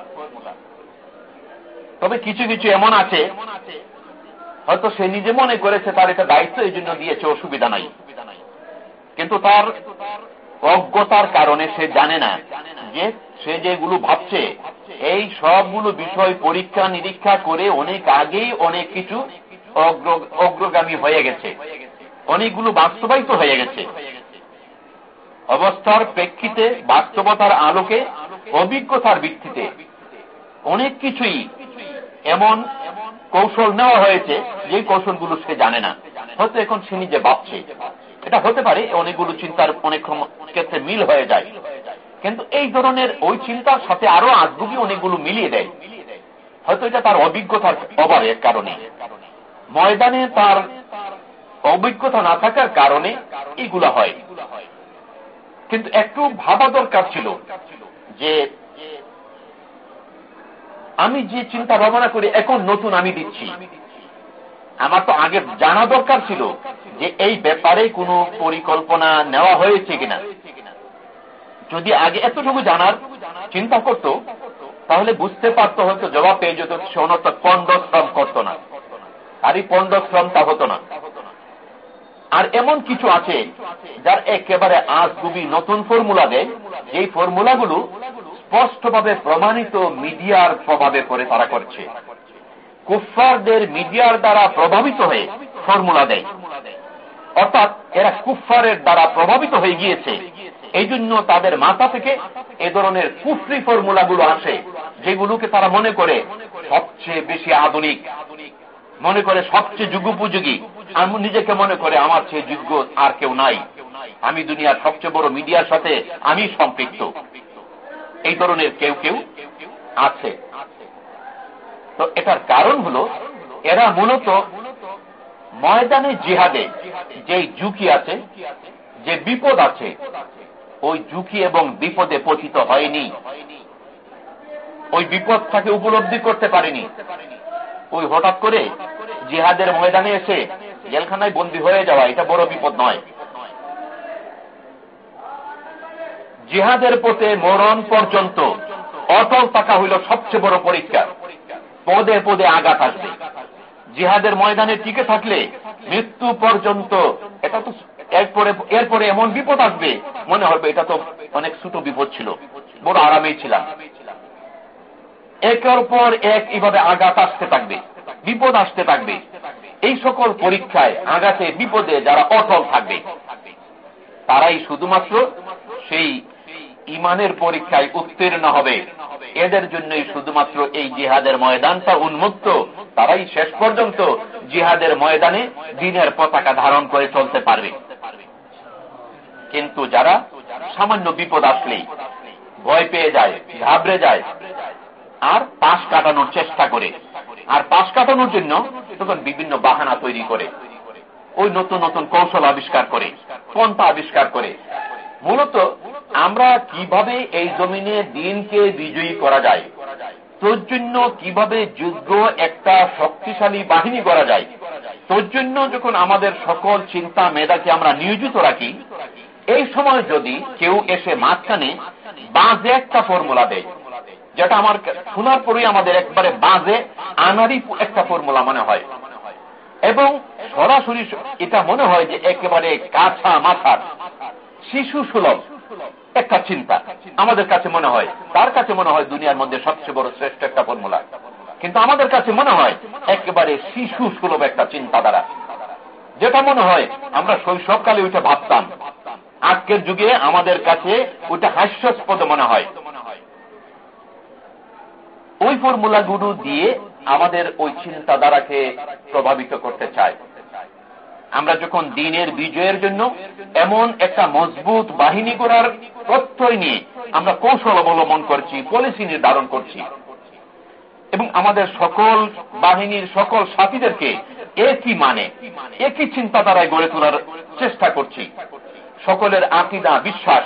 তবে কিছু কিছু এমন আছে, হয়তো সে নিজে মনে করেছে তার এটা দায়িত্ব এই জন্য দিয়েছে, অসুবিধা নাই। কিন্তু তার অজ্ঞতার কারণে সে জানে না যে সে যেগুলো ভাবছে, এই সবগুলো বিষয় পরীক্ষা নিরীক্ষা করে অনেক আগেই অনেক কিছু অগ্রগামী হয়ে গেছে। অনেকগুলো বাস্তবায়িত হয়ে গেছে। অবস্থার প্রেক্ষিতে, বাস্তবতার আলোকে, অভিজ্ঞতার ভিত্তিতে অনেক কিছুই এমন কৌশল নেওয়া হয়েছে যে কৌশলগুলো সে জানে না। হয়তো এখন সে নিজে ভাবছে। এটা হতে পারে, অনেকগুলো চিন্তার অনেক ক্ষেত্রে মিল হয়ে যায়। কিন্তু এই ধরনের ওই চিন্তার সাথে আরও আজগুবি অনেকগুলো মিলিয়ে দেয়। হয়তো এটা তার অভিজ্ঞতার অভাবের কারণে। ময়দানে তার অভিজ্ঞতা না থাকার কারণে এগুলা হয়। কিন্তু একটু ভাবা দরকার ছিল যে আমি যে চিন্তা ভাবনা করি এখন নতুন আমি দিচ্ছি, আমার তো আগে জানা দরকার ছিল যে এই ব্যাপারে কোনো পরিকল্পনা নেওয়া হয়েছে কিনা। যদি আগে এতটুকু জানার চিন্তা করত, তাহলে বুঝতে পারত হয়তো জবাব পেয়ে যেত সনত পণ্ড শ্রম করত না। আর এই পণ্ড শ্রমটা হতো না। আর এমন কিছু আছে যার একেবারে আজ খুবই নতুন ফর্মুলা দেয়। যেই ফর্মুলাগুলো স্পষ্টভাবে প্রমাণিত মিডিয়ার প্রভাবে করে তারা করছে। কুফফারদের মিডিয়ার দ্বারা প্রভাবিত হয়ে ফর্মুলা দেয়। অর্থাৎ এরা কুফফারের দ্বারা প্রভাবিত হয়ে গিয়েছে। এই জন্য তাদের মাথা থেকে এ ধরনের কুফরি ফর্মুলাগুলো আসে, যেগুলোকে তারা মনে করে সবচেয়ে বেশি আধুনিক, মনে করে সবচেয়ে যুগোপযোগী। আমি নিজেকে মনে করে আমার চেয়ে যোগ্য আর কেউ নাই। আমি দুনিয়ার সবচেয়ে বড় মিডিয়ার সাথে আমি সম্পৃক্ত। এই ধরনের কেউ কেউ আছে। তো এটার কারণ হল, এরা মূলত ময়দানে জিহাদে যে ঝুঁকি আছে, যে বিপদ আছে ওই ঝুঁকি এবং বিপদে পতিত হয়নি। ওই বিপদ তাকে উপলব্ধি করতে পারেনি। ওই হঠাৎ করে জিহাদের ময়দানে এসে জেলখানায় বন্দী হয়ে যাওয়া, এটা বড় বিপদ নয়। জিহাদের পথে মরণ পর্যন্ত অটল থাকা হইল সবচেয়ে বড় পরীক্ষা। পদে পদে আঘাত আসবে। জিহাদের ময়দানে টিকে থাকলে মৃত্যু পর্যন্ত, এটা তো এরপরে এরপরে এমন বিপদ আসবে, মনে হবে এটা তো অনেক ছোট বিপদ ছিল। বড় আরামেই ছিলাম। একের পর এক এইভাবে আঘাত আসতে থাকবে, বিপদ আসতে থাকবে। এই সকল পরীক্ষায় আঘাতে, বিপদে যারা অটল থাকবে, তারাই শুধুমাত্র সেই ইমানের পরীক্ষায় উত্তীর্ণ হবে। এদের জন্যই শুধুমাত্র এই জিহাদের ময়দানটা উন্মুক্ত, তারাই শেষ পর্যন্ত জিহাদের ময়দানে দিনের পতাকা ধারণ করে চলতে পারবে। কিন্তু যারা সামান্য বিপদ আসলেই ভয় পেয়ে যায়, ঘাবড়ে যায়, আর পাশ কাটানোর চেষ্টা করে। আর পাশ কাটানোর জন্য তখন বিভিন্ন বাহানা তৈরি করে। ওই নতুন নতুন কৌশল আবিষ্কার করে, পন্থা আবিষ্কার করে। মূলত আমরা কীভাবে এই জমিনে দিনকে বিজয়ী করা যায়, তোর জন্য কীভাবে যোগ্য একটা শক্তিশালী বাহিনী করা যায়, তোর জন্য যখন আমাদের সকল চিন্তা মেধাকে আমরা নিয়োজিত রাখি এই সময় যদি কেউ এসে মাঝখানে বাজে একটা ফর্মুলা দেয়, যেটা আমার শোনার পরেই আমাদের একবারে বাজে আনারই একটা ফর্মুলা মনে হয়। এবং সরাসরি এটা মনে হয় যে একেবারে কাছা মাথার, শিশু সুলভ একটা চিন্তা আমাদের কাছে মনে হয়। তার কাছে মনে হয় দুনিয়ার মধ্যে সবচেয়ে বড় শ্রেষ্ঠ একটা ফর্মুলা। কিন্তু আমাদের কাছে মনে হয় একেবারে শিশু সুলভ একটা চিন্তাধারা। যেটা মনে হয় আমরা শৈশবকালে ওইটা ভাবতাম। আজকের যুগে আমাদের কাছে ওইটা হাস্যাস্পদ মনে হয়। ওই ফর্মুলাগুলো দিয়ে আমাদের ওই চিন্তাধারাকে প্রভাবিত করতে চায়। আমরা যখন দিনের বিজয়ের জন্য এমন একটা মজবুত বাহিনী করার প্রত্যয় নিয়ে আমরা কৌশল অবলম্বন করছি পলিসি নির্ধারণ করছি, এবং আমাদের সকল বাহিনীর সকল সাথীদেরকে একই মানে একই চিন্তাধারায় গড়ে তোলার চেষ্টা করছি। সকলের আকিদা, বিশ্বাস,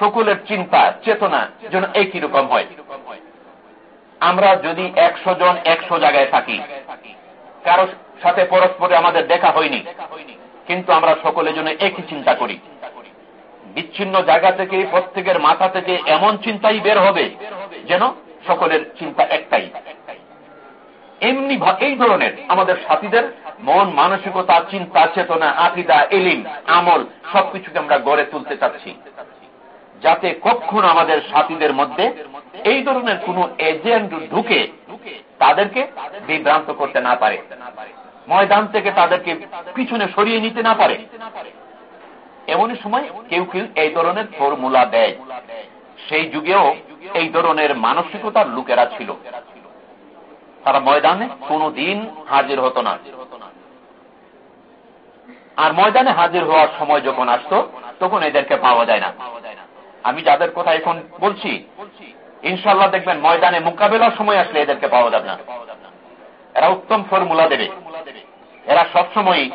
সকলের চিন্তা, চেতনা যেন একই রকম হয়। আমরা যদি একশো জন একশো জায়গায় থাকি, কারও সাথে পরস্পরে আমাদের দেখা হয়নি, কিন্তু আমরা সকলের জন্য একই চিন্তা করি। বিচ্ছিন্ন জায়গা থেকে, প্রত্যেকের মাথা থেকে এমন চিন্তাই বের হবে যেন সকলের চিন্তা একটাই। এমনি এই ধরনের আমাদের সাথীদের মন, মানসিকতা, চিন্তা, চেতনা, আকিদা এলিম আমল সবকিছুকে আমরা গড়ে তুলতে চাচ্ছি। যাতে কখন আমাদের সাথীদের মধ্যে এই ধরনের কোন এজেন্ট ঢুকে তাদেরকে বিভ্রান্ত করতে না পারে। ময়দান থেকে তাদেরকে পিছনে সরিয়ে নিতে না পারে। এমনই সময় কেউ কেউ এই ধরনের ফর্মুলা দেয়। সেই যুগেও এই ধরনের মানসিকতার লোকেরা ছিল। তারা ময়দানে কোনো দিন হাজির হতো না। আর ময়দানে হাজির হওয়ার সময় যখন আসতো, তখন এদেরকে পাওয়া যায় না। আমি যাদের কথা এখন বলছি ইনশাল্লাহ দেখবেন ময়দানে মোকাবেলার সময় আসলে এদেরকে পাওয়া যাবে না। এরা উত্তম ফর্মুলা দেবে। এরা সবসময়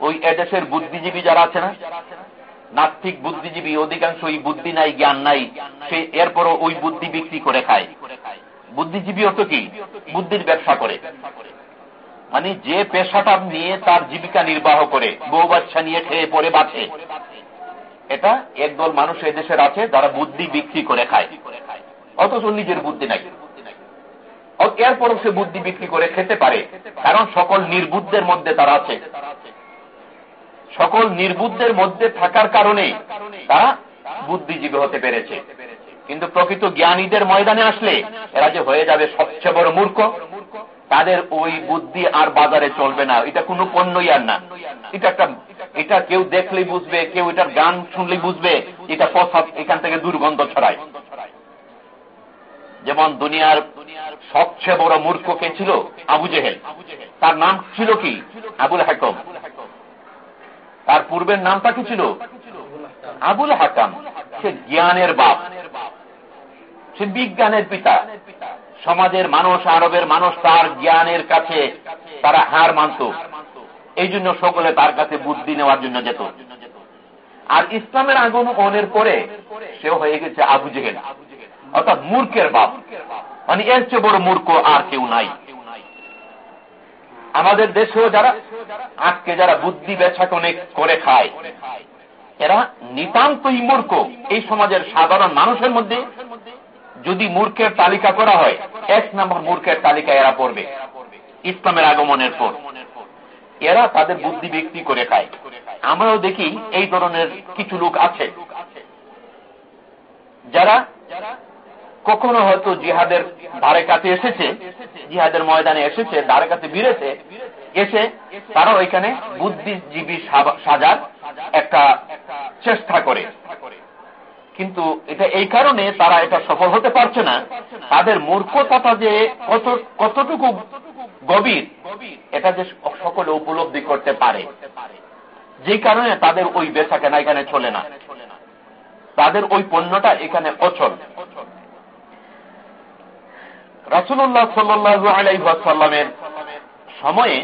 ওই এদেশের বুদ্ধিজীবী যারা আছে না নাস্তিক বুদ্ধিজীবী অধিকাংশ ওই বুদ্ধি নাই, জ্ঞান নাই, সে এরপরও ওই বুদ্ধি বিক্রি করে খায়। বুদ্ধিজীবী অত কি? বুদ্ধির ব্যবসা করে। মানে যে পেশাটা নিয়ে তার জীবিকা নির্বাহ করে, বউ বাচ্চা নিয়ে খেয়ে পরে বাঁচে। এটা একদল মানুষ এদেশের আছে, যারা বুদ্ধি বিক্রি করে খায়। অথচ নিজের বুদ্ধি নাই। এরপরও সে বুদ্ধি বিক্রি করে খেতে পারে, কারণ সকল নির্বুদ্ধের মধ্যে তারা আছে। সকল নির্বুদ্ধের মধ্যে থাকার কারণে তারা বুদ্ধিজীবী হতে পেরেছে। কিন্তু প্রকৃত জ্ঞানীদের ময়দানে আসলে এরা যে হয়ে যাবে সবচেয়ে বড় মূর্খ। তাদের ওই বুদ্ধি আর বাজারে চলবে না। এটা কোনো পণ্যই আর না। এটা একটা এটা কেউ দেখলেই বুঝবে, কেউ এটার গান শুনলেই বুঝবে, এটা প্রসাদ এখান থেকে দুর্গন্ধ ছড়ায়। যেমন দুনিয়ার সবচেয়ে বড় মূর্খ কে ছিল? আবু জেহেল। তার নাম ছিল কি? আবুল হাকম। তার পূর্বের নামটা কি ছিল? আবুল হাকাম। সে জ্ঞানের বাপ। সে বিজ্ঞানের পিতা। সমাজের মানুষ, আরবের মানুষ তার জ্ঞানের কাছে তারা হার মানত। এই জন্য সকলে তার কাছে বুদ্ধি নেওয়ার জন্য যেত। আর ইসলামের আগমনের পরে সে হয়ে গেছে আবু জেহেল। অর্থাৎ মূর্খের বাপ। মানে এর চেয়ে বড় মূর্খ আর কেউ নাই। আমাদের দেশেও যারা আজকে যারা বুদ্ধি বেছা করে খায়, এরা নিতান্তই মূর্খ। এই সমাজের সাধারণ মানুষের মধ্যে যদি মূর্খের তালিকা করা হয়, এক নম্বর মূর্খের তালিকা এরা পড়বে। ইসলামের আগমনের পর। এরা তাদের বুদ্ধি বিক্রি করে খায়। আমরাও দেখি এই ধরনের কিছু লোক আছে। যারা কখনো হয়তো জিহাদের ধারে কাছে এসেছে, জিহাদের ময়দানে এসেছে, ধারে কাছে বিরেছে, এসে তারা ওইখানে বুদ্ধিজীবী সাজার একটা চেষ্টা করে। কিন্তু এটা এই কারণে তারা এটা সফল হতে পারছে না। তাদের মূর্খতাটা যে কত কতটুকু গভীর, এটা যে সকলে উপলব্ধি করতে পারে। যে কারণে তাদের ওই বেচা কেনা এখানে চলে না। তাদের ওই পণ্যটা এখানে অচল। রাসুল্লাহ সাল্লু আলাইসাল্লামের সময়ে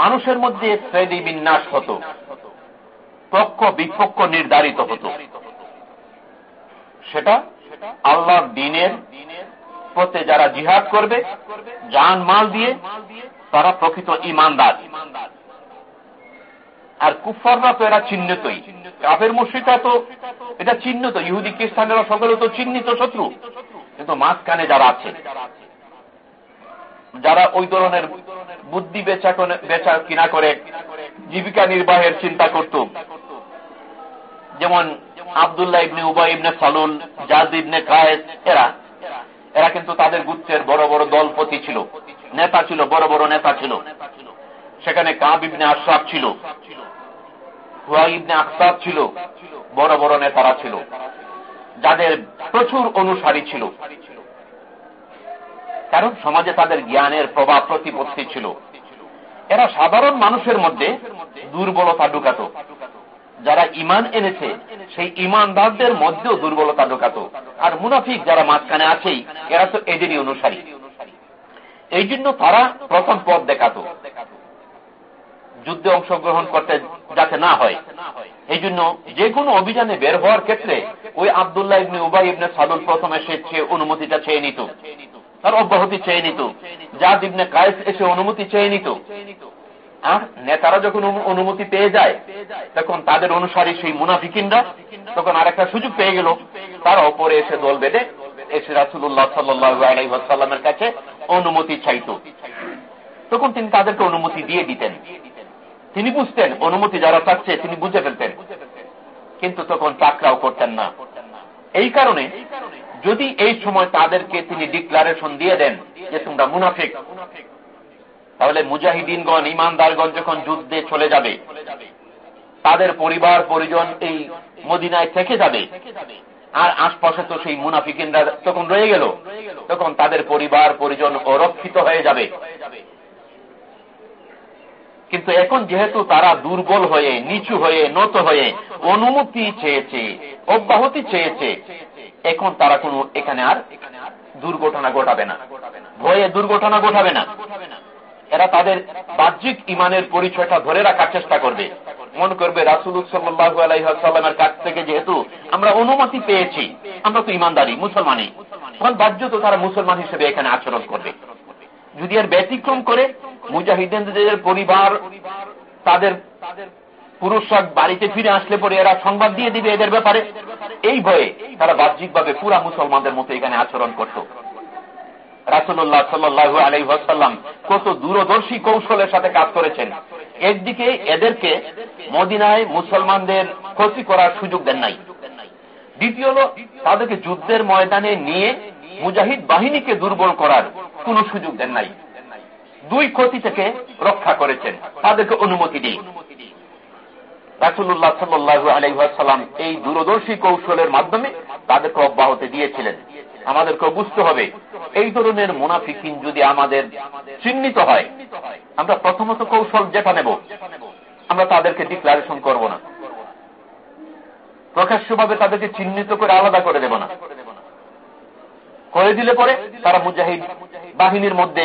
মানুষের মধ্যে শ্রেণি বিন্যাস হতো। পক্ষ বিপক্ষ নির্ধারিত হতো। সেটা আল্লাহ দিনের পথে যারা জিহাদ করবে, জান মাল দিয়ে তারা প্রকৃত ইমানদার। আর কুফাররা তো এরা চিহ্নিতই। কাফের মুশ্রিকা তো এটা চিহ্নিত। ইহুদি, খ্রিস্টানেরা সকলে তো চিহ্নিত শত্রু। কিন্তু মাঝখানে যারা আছে, যারা ওই ধরনের বুদ্ধি বেচা বেচা কিনা করে জীবিকা নির্বাহের চিন্তা করত যেমন আবদুল্লাহ ইবনে উবাই ইবনে সালুল জাজ ইবনে কায়েস, এরা। এরা কিন্তু তাদের গুচ্ছের বড় বড় দলপতি ছিল। নেতা ছিল, বড় বড় নেতা ছিল। সেখানে কাব ইবনে আশরাফ ছিল। হুয়া ইবনে আখতাব ছিল। বড় বড় নেতারা ছিল। যাদের প্রচুর অনুসারী ছিল। কারণ সমাজে তাদের জ্ঞানের প্রভাব প্রতিপত্তি ছিল। এরা সাধারণ মানুষের মধ্যে দুর্বলতা ঢুকাত। যারা ইমান এনেছে, সেই ইমানদারদের মধ্যেও দুর্বলতা ঢুকাত। আর মুনাফিক যারা মাঝখানে আছেই, এরা তো এদেরই অনুসারী। এই জন্য তারা প্রথম পথ দেখাত। যুদ্ধে অংশগ্রহণ করতে যাতে না হয়। এই জন্য যে কোনো অভিযানে বের হওয়ার ক্ষেত্রে ওই আবদুল্লাহ ইবনে উবাই ইবনে সালুল প্রথমে সে অনুমতিটা চেয়ে নিত। তার অব্যাহতি চেয়ে নিত। যা দিবনে কায়েস এসে অনুমতি চেয়ে নিত। আর নেতারা যখন অনুমতি পেয়ে যায়, তখন তাদের অনুসারী সেই মুনাফিকিনরা তখন আর একটা সুযোগ পেয়ে গেল। তারা ওপরে এসে দল বেঁধে এসে রাসুল্লাহ সাল্লামের কাছে অনুমতি চাইত। তখন তিনি তাদেরকে অনুমতি দিয়ে দিতেন। তিনি বুঝতেন, অনুমতি যারা চাচ্ছে তিনি বুঝে ফেলতেন। কিন্তু তখন চাকরাও করতেন না। এই কারণে যদি এই সময় তাদেরকে তিনি ডিক্লারেশন দিয়ে দেন যে তোমরা মুনাফিক তাহলে মুজাহিদিনগণ, ইমানদারগণ যখন যুদ্ধে চলে যাবে, তাদের পরিবার, পরিজন এই মদিনায় থেকে যাবে। আর আশপাশে তো সেই মুনাফিকিনরা তখন রয়ে গেল, তখন তাদের পরিবার, পরিজন অরক্ষিত হয়ে যাবে। কিন্তু এখন যেহেতু তারা দুর্বল হয়ে, নিচু হয়ে, নত হয়ে, অনুমতি চেয়েছে, অব্যাহতি চেয়েছে, এখন তারা কোন এখানে আর দুর্ঘটনা ঘটাবে না। ভয়ে দুর্ঘটনা ঘটাবে না। এরা তাদের বাহ্যিক ইমানের পরিচয়টা ধরে রাখার চেষ্টা করবে। মনে করবে রাসুল সাল্লাহ আলাইসাল্লামের কাছ থেকে যেহেতু আমরা অনুমতি পেয়েছি, আমরা তো ইমানদারি, মুসলমানই। তখন বাহ্য তো তারা মুসলমান হিসেবে এখানে আচরণ করবে। যদি এর ব্যতিক্রম করে মুজাহিদের পরিবার, তাদের পুরুষরা বাড়িতে ফিরে আসলে পরে এরা সংবাদ দিয়ে দিবে এদের ব্যাপারে। এই ভয়ে তারা বাহ্যিকভাবে পুরা মুসলমানদের মতো এখানে আচরণ করত। রাসুল্লাহ সাল্লু আলহাসাল্লাম কত দূরদর্শী কৌশলের সাথে কাজ করেছেন। একদিকে এদেরকে মদিনায় মুসলমানদের ক্ষতি করার সুযোগ দেন নাই। দ্বিতীয় তাদেরকে যুদ্ধের ময়দানে নিয়ে মুজাহিদ বাহিনীকে দুর্বল করার কোন সুযোগ দেন নাই। দুই ক্ষতি থেকে রক্ষা করেছেন। তাদেরকে অনুমতি দিই রাসুল্লাহ সাল্লু আলহাসাল্লাম এই দূরদর্শী কৌশলের মাধ্যমে তাদেরকে অব্যাহতি দিয়েছিলেন। আমাদেরকে বুঝতে হবে। এই ধরনের মুনাফিকিন যদি আমাদের চিহ্নিত হয়, আমরা প্রথমত কৌশল যেটা নেব, আমরা তাদেরকে ডিক্লারেশন করব না। প্রকাশ্যভাবে তাদেরকে চিহ্নিত করে আলাদা করে দেব না। করে দিলে পরে তারা মুজাহিদ বাহিনীর মধ্যে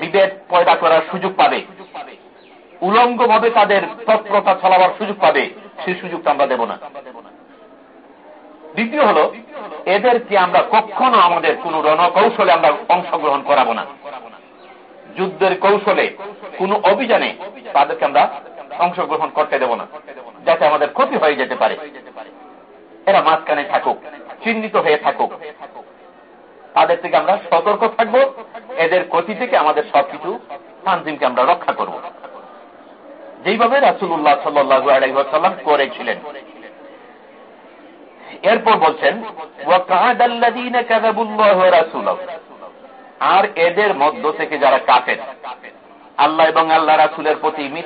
বিভেদ পয়দা করার সুযোগ পাবে। উলঙ্গ ভাবে তাদের তৎপরতা চালাবার সুযোগ পাবে, সেই সুযোগটা আমরা দেব না। দ্বিতীয় হল, এদেরকে আমরা কখনো আমাদের কোন রণকৌশলে আমরা অংশগ্রহণ করাবো না। যুদ্ধের কৌশলে কোন অভিযানে তাদেরকে আমরা অংশগ্রহণ করতে দেব না, যাতে আমাদের ক্ষতি হয়ে যেতে পারে। এরা মাঝখানে থাকুক, চিহ্নিত হয়ে থাকুক। তাদের থেকে আমরা সতর্ক থাকব, এদের ক্ষতি থেকে আমাদের সবকিছু তানজিমকে আমরা রক্ষা করব। যেইভাবে রাসুল্লাহ সাল্লু আলাইসাল্লাম করেছিলেন। এরপর বলছেন আর এদের মধ্য থেকে যারা কাফের, আল্লাহ এবং আল্লাহ রাসুলের প্রতি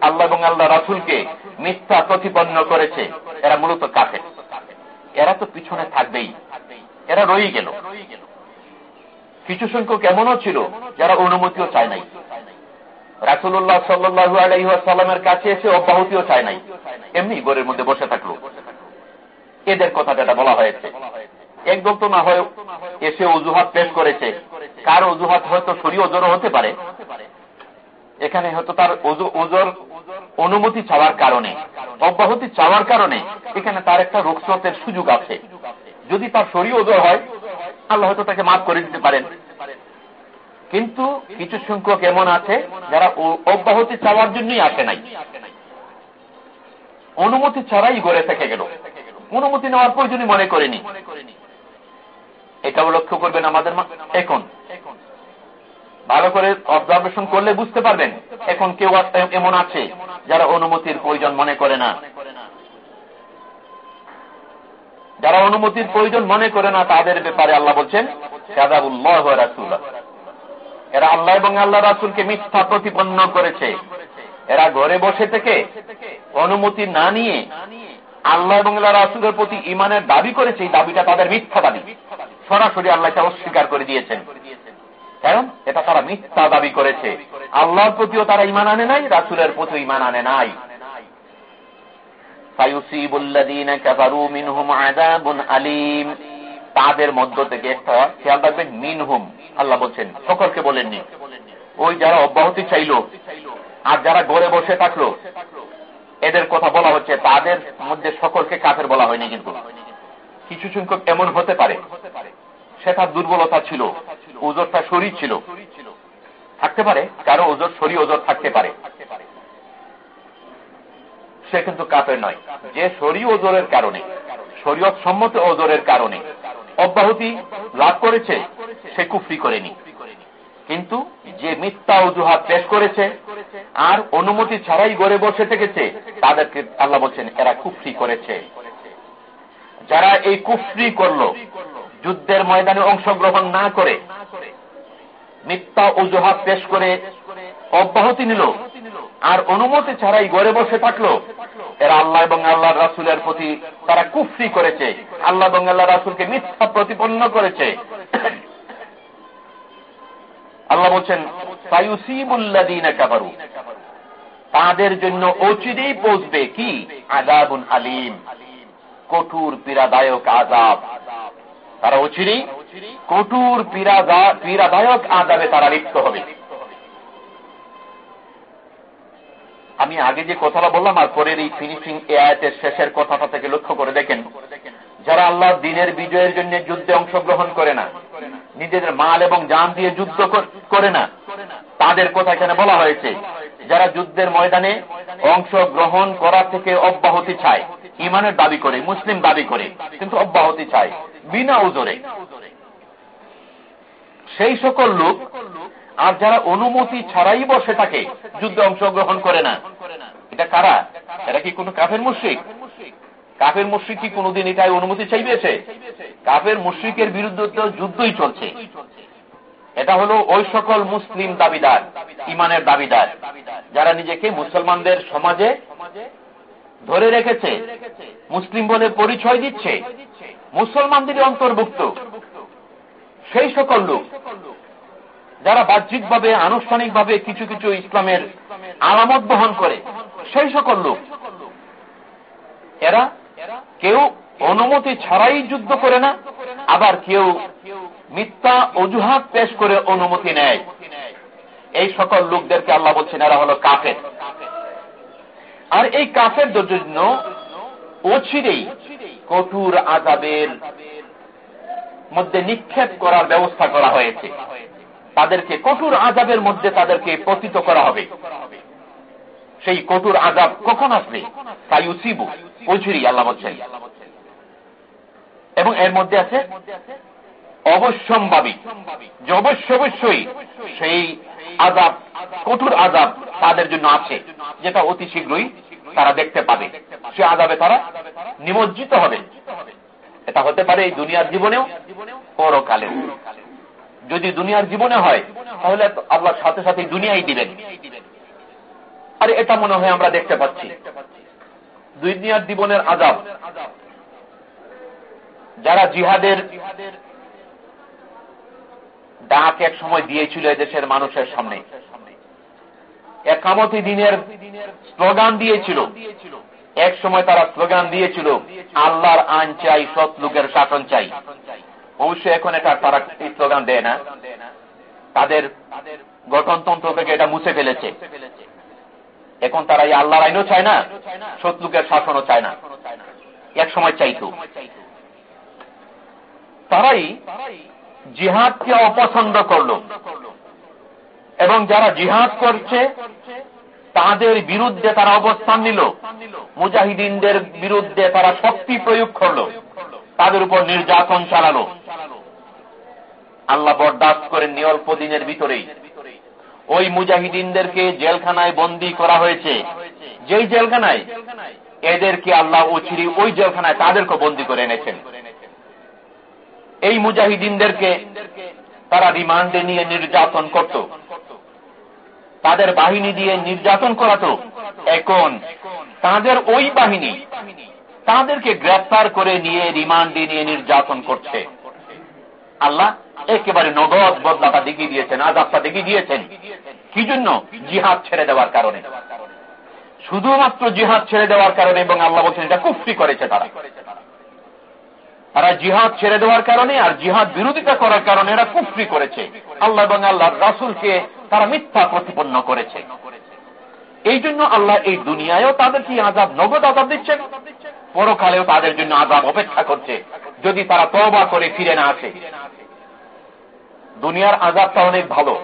আল্লাহ এবং আল্লাহ রাসুলকে মিথ্যা প্রতিপন্ন করেছে, এরা মূলত কাফের। এরা তো পিছনে থাকবেই, এরা রয়ে গেল। কিছু সংখ্যক এমনও ছিল যারা অনুমতিও চায় নাই। রাসুল্লাহ সাল্লু আলাইসাল্লামের কাছে এসে অব্যাহতিও চায় নাই। এমনি ঘরের মধ্যে বসে থাকল। এদের কথা যেটা বলা হয়েছে। একদম তো না হয় এসে অজুহাত পেশ করেছে। কার অজুহাত হয়তো সরি ওজোরও হতে পারে। এখানে হয়তো তার ওজোর অনুমতি চাওয়ার কারণে, অব্যাহতি চাওয়ার কারণে এখানে তার একটা রোগস্রোতের সুযোগ আছে। যদি তার শরীর ওজোর হয়, আল্লাহ হয়তো তাকে মাফ করে দিতে পারেন। কিন্তু কিছু সংখ্যক এমন আছে যারা অব্যাহতি চাওয়ার জন্যই আসে নাই। অনুমতি ছাড়াই গড়ে থেকে গেল। অনুমতি নেওয়ার প্রয়োজনই মনে করেনি। এটাও লক্ষ্য করবেন আমাদের এখন। ভালো করে অবজারভেশন করলে বুঝতে পারবেন এখন কেউ এমন আছে যারা অনুমতির প্রয়োজন মনে করে না। যারা অনুমতির প্রয়োজন মনে করে না, তাদের ব্যাপারে আল্লাহ বলছেন এরা আল্লাহ এবং আল্লাহ রাসুলকে মিথ্যা প্রতিপন্ন করেছে। এরা ঘরে বসে থেকে অনুমতি না নিয়ে আল্লাহ এবং আল্লাহ রাসুলের প্রতি ইমানের দাবি করেছে এই দাবিটা তাদের মিথ্যা দাবি সরাসরি আল্লাহকে অস্বীকার করে দিয়েছেন। কারণ এটা তারা মিথ্যা দাবি করেছে। আল্লাহর প্রতিও তারা ইমান আনে নাই, রাসুলের প্রতিও ইমান আনে নাই। তাদের মধ্য থেকে একটা খেয়াল রাখবেন, মিনহুম। আল্লাহ বলছেন, সকলকে বলেননি। ওই যারা অব্যাহতি চাইল, আর যারা গড়ে বসে থাকল এদের কথা বলা হচ্ছে, তাদের মধ্যে সকলকে কাফের বলা হয়নি কিন্তু। কিছু সংখ্যক এমন হতে পারে, সেটা দুর্বলতা ছিল, ওজোরটা শরীর ছিল। থাকতে পারে, কারও ওজোর শরীর ওজোর থাকতে পারে। সে কিন্তু কাপের নয়, যে শরীর ওজোরের কারণে শরীয়ত সম্মত ওজোরের কারণে অব্যাহতি লাভ করেছে, সে কুফরি করেনি। কিন্তু যে মিথ্যা অজুহাত পেশ করেছে আর অনুমতি ছাড়াই গড়ে বসে থেকেছে, তাদেরকে আল্লাহ বলছেন, এরা কুফরি করেছে। যারা এই কুফরি করল, যুদ্ধের ময়দানে অংশগ্রহণ না করে, মিথ্যা অজুহাত পেশ করে অব্যাহতি নিল আর অনুমতি ছাড়াই গড়ে বসে থাকল, এরা আল্লাহ এবং আল্লাহ রাসুলের প্রতি তারা কুফরি করেছে। আল্লাহ এবং আল্লাহ রাসুলকে মিথ্যা প্রতিপন্ন করেছে। আল্লাহ বলছেন তাদের জন্য অচিরেই পৌঁছবে কি? আজাবুন আলিম। কঠোর পীড়াদায়ক আজাব তারা অচিরেই কঠোর পীড়াদায়ক আজাবে তারা লিপ্ত হবে। আমি আগে যে কথাটা বললাম আর পরের এই ফিনিশিং এ শেষের কথাটা থেকে লক্ষ্য করে দেখেন যারা আল্লাহ দিনের বিজয়ের জন্য যুদ্ধে অংশগ্রহণ করে না, নিজেদের মাল এবং জান দিয়ে যুদ্ধ করে না, তাদের কথা এখানে বলা হয়েছে। যারা যুদ্ধের ময়দানে অংশগ্রহণ করা থেকে অব্যাহতি চায়, ইমানের দাবি করে, মুসলিম দাবি করে, কিন্তু অব্যাহতি চায়, বিনা উজরে। সেই সকল লোক, আর যারা অনুমতি ছাড়াই বসে থাকে, যুদ্ধে অংশগ্রহণ করে না। এটা কারা? এরা কি কোন কাফের মুশ্রিক? কাফের মুশ্রিক কি কোনদিন এটাই অনুমতি চাইবেছে? কাফের মুশ্রিকের বিরুদ্ধে তো যুদ্ধই চলছে। এটা হলো ওই সকল মুসলিম দাবিদার ইমানের দাবিদার, যারা নিজেকে মুসলমানদের সমাজে ধরে রেখেছে, মুসলিম বলে পরিচয় দিচ্ছে মুসলমানদের অন্তর্ভুক্ত। সেই সকল লোক যারা বাহ্যিকভাবে, আনুষ্ঠানিকভাবে কিছু কিছু ইসলামের আলামত বহন করে, সেই সকল লোক, এরা কেউ অনুমতি ছাড়াই যুদ্ধ করে না, আবার কেউ মিথ্যা অজুহাত পেশ করে অনুমতি নেয়। এই সকল লোকদেরকে আল্লাহ বলছেন, এরা হল কাফের। আর এই কাফেরদের জন্য অচিরেই কঠোর আজাবের মধ্যে নিক্ষেপ করার ব্যবস্থা করা হয়েছে। তাদেরকে কঠোর আজাবের মধ্যে তাদেরকে পতিত করা হবে। সেই কঠোর আজাব কখন আসবে? তাই উসিবু অচিরি আল্লাহ বলছেন। এবং এর মধ্যে আছে অবশ্যম্ভাবী, যে অবশ্য অবশ্যই সেই আজাব, কঠোর আজাব তাদের জন্য আছে, যেটা অতি শীঘ্রই তারা দেখতে পাবে। সে আজাবে তারা নিমজ্জিত হবে। এটা হতে পারে এই দুনিয়ার জীবনেও, পরকালেও। যদি দুনিয়ার জীবনে হয়, তাহলে আল্লাহ সাথে সাথে দুনিয়াই দিবেন। আর এটা মনে হয় আমরা দেখতে পাচ্ছি। দুনিয়ার জীবনের আজাব যারা জিহাদের ডাক এক সময় দিয়েছিল দেশের মানুষের সামনে। একামতি দিনের স্লোগান দিয়েছিল। এক সময় তারা স্লোগান দিয়েছিল, আল্লাহর আইন চাই, সৎ লোকের শাসন চাই। অবশ্যই এখন এটা তারা এই স্লোগান দেয় না। তাদের গঠনতন্ত্র থেকে এটা মুছে ফেলেছে। এখন তারা এই আল্লাহর আইনও চায় না লোকের শাসনও চায় না। এক সময় চাইতো। তারাই জিহাদকে অপছন্দ করল। এবং যারা জিহাদ করছে, তাদের বিরুদ্ধে তারা অবস্থান নিল। মুজাহিদিনদের বিরুদ্ধে তারা শক্তি প্রয়োগ করল। তাদের উপর নির্যাতন চালালো। আল্লাহ বরদাস্ত করেন অল্প দিনের ভিতরেই। ওই মুজাহিদিনদেরকে জেলখানায় বন্দী করা হয়েছে। যেই জেলখানায়? এদেরকে আল্লাহ ওচিরি ওই জেলখানায় তাদেরকে বন্দী করে এনেছেন। এই মুজাহিদিনদেরকে তারা রিমান্ডে নিয়ে নির্যাতন করত। তাদের বাহিনী দিয়ে নির্যাতন করাতো। এখন তাদের ওই বাহিনী তাদেরকে গ্রেফতার করে নিয়ে রিমান্ডে নিয়ে নির্যাতন করছে। আল্লাহ একেবারে নগদ বদলাটা দেখিয়ে দিয়েছেন, আজাবটা দেখিয়ে দিয়েছেন। কি জন্য জিহাদ ছেড়ে দেওয়ার কারণে। শুধুমাত্র জিহাদ ছেড়ে দেওয়ার কারণে এবং আল্লাহ বলছেন এটা কুফরি করেছে তারা। তারা জিহাদ ছেড়ে দেওয়ার কারণে আর জিহাদ বিরোধিতা করার কারণে এরা কুফরি করেছে। আল্লাহ এবং আল্লাহ রাসুলকে তারা মিথ্যা প্রতিপন্ন করেছে। এই জন্য আল্লাহ এই দুনিয়ায়ও তাদেরকে আজাব নগদ আজাব দিচ্ছেন। পরকালেও তাদের জন্য আজাব অপেক্ষা করছে। যদি তারা তবা করে ফিরে না আসে। দুনিয়ার আজাবটা অনেক ভালো।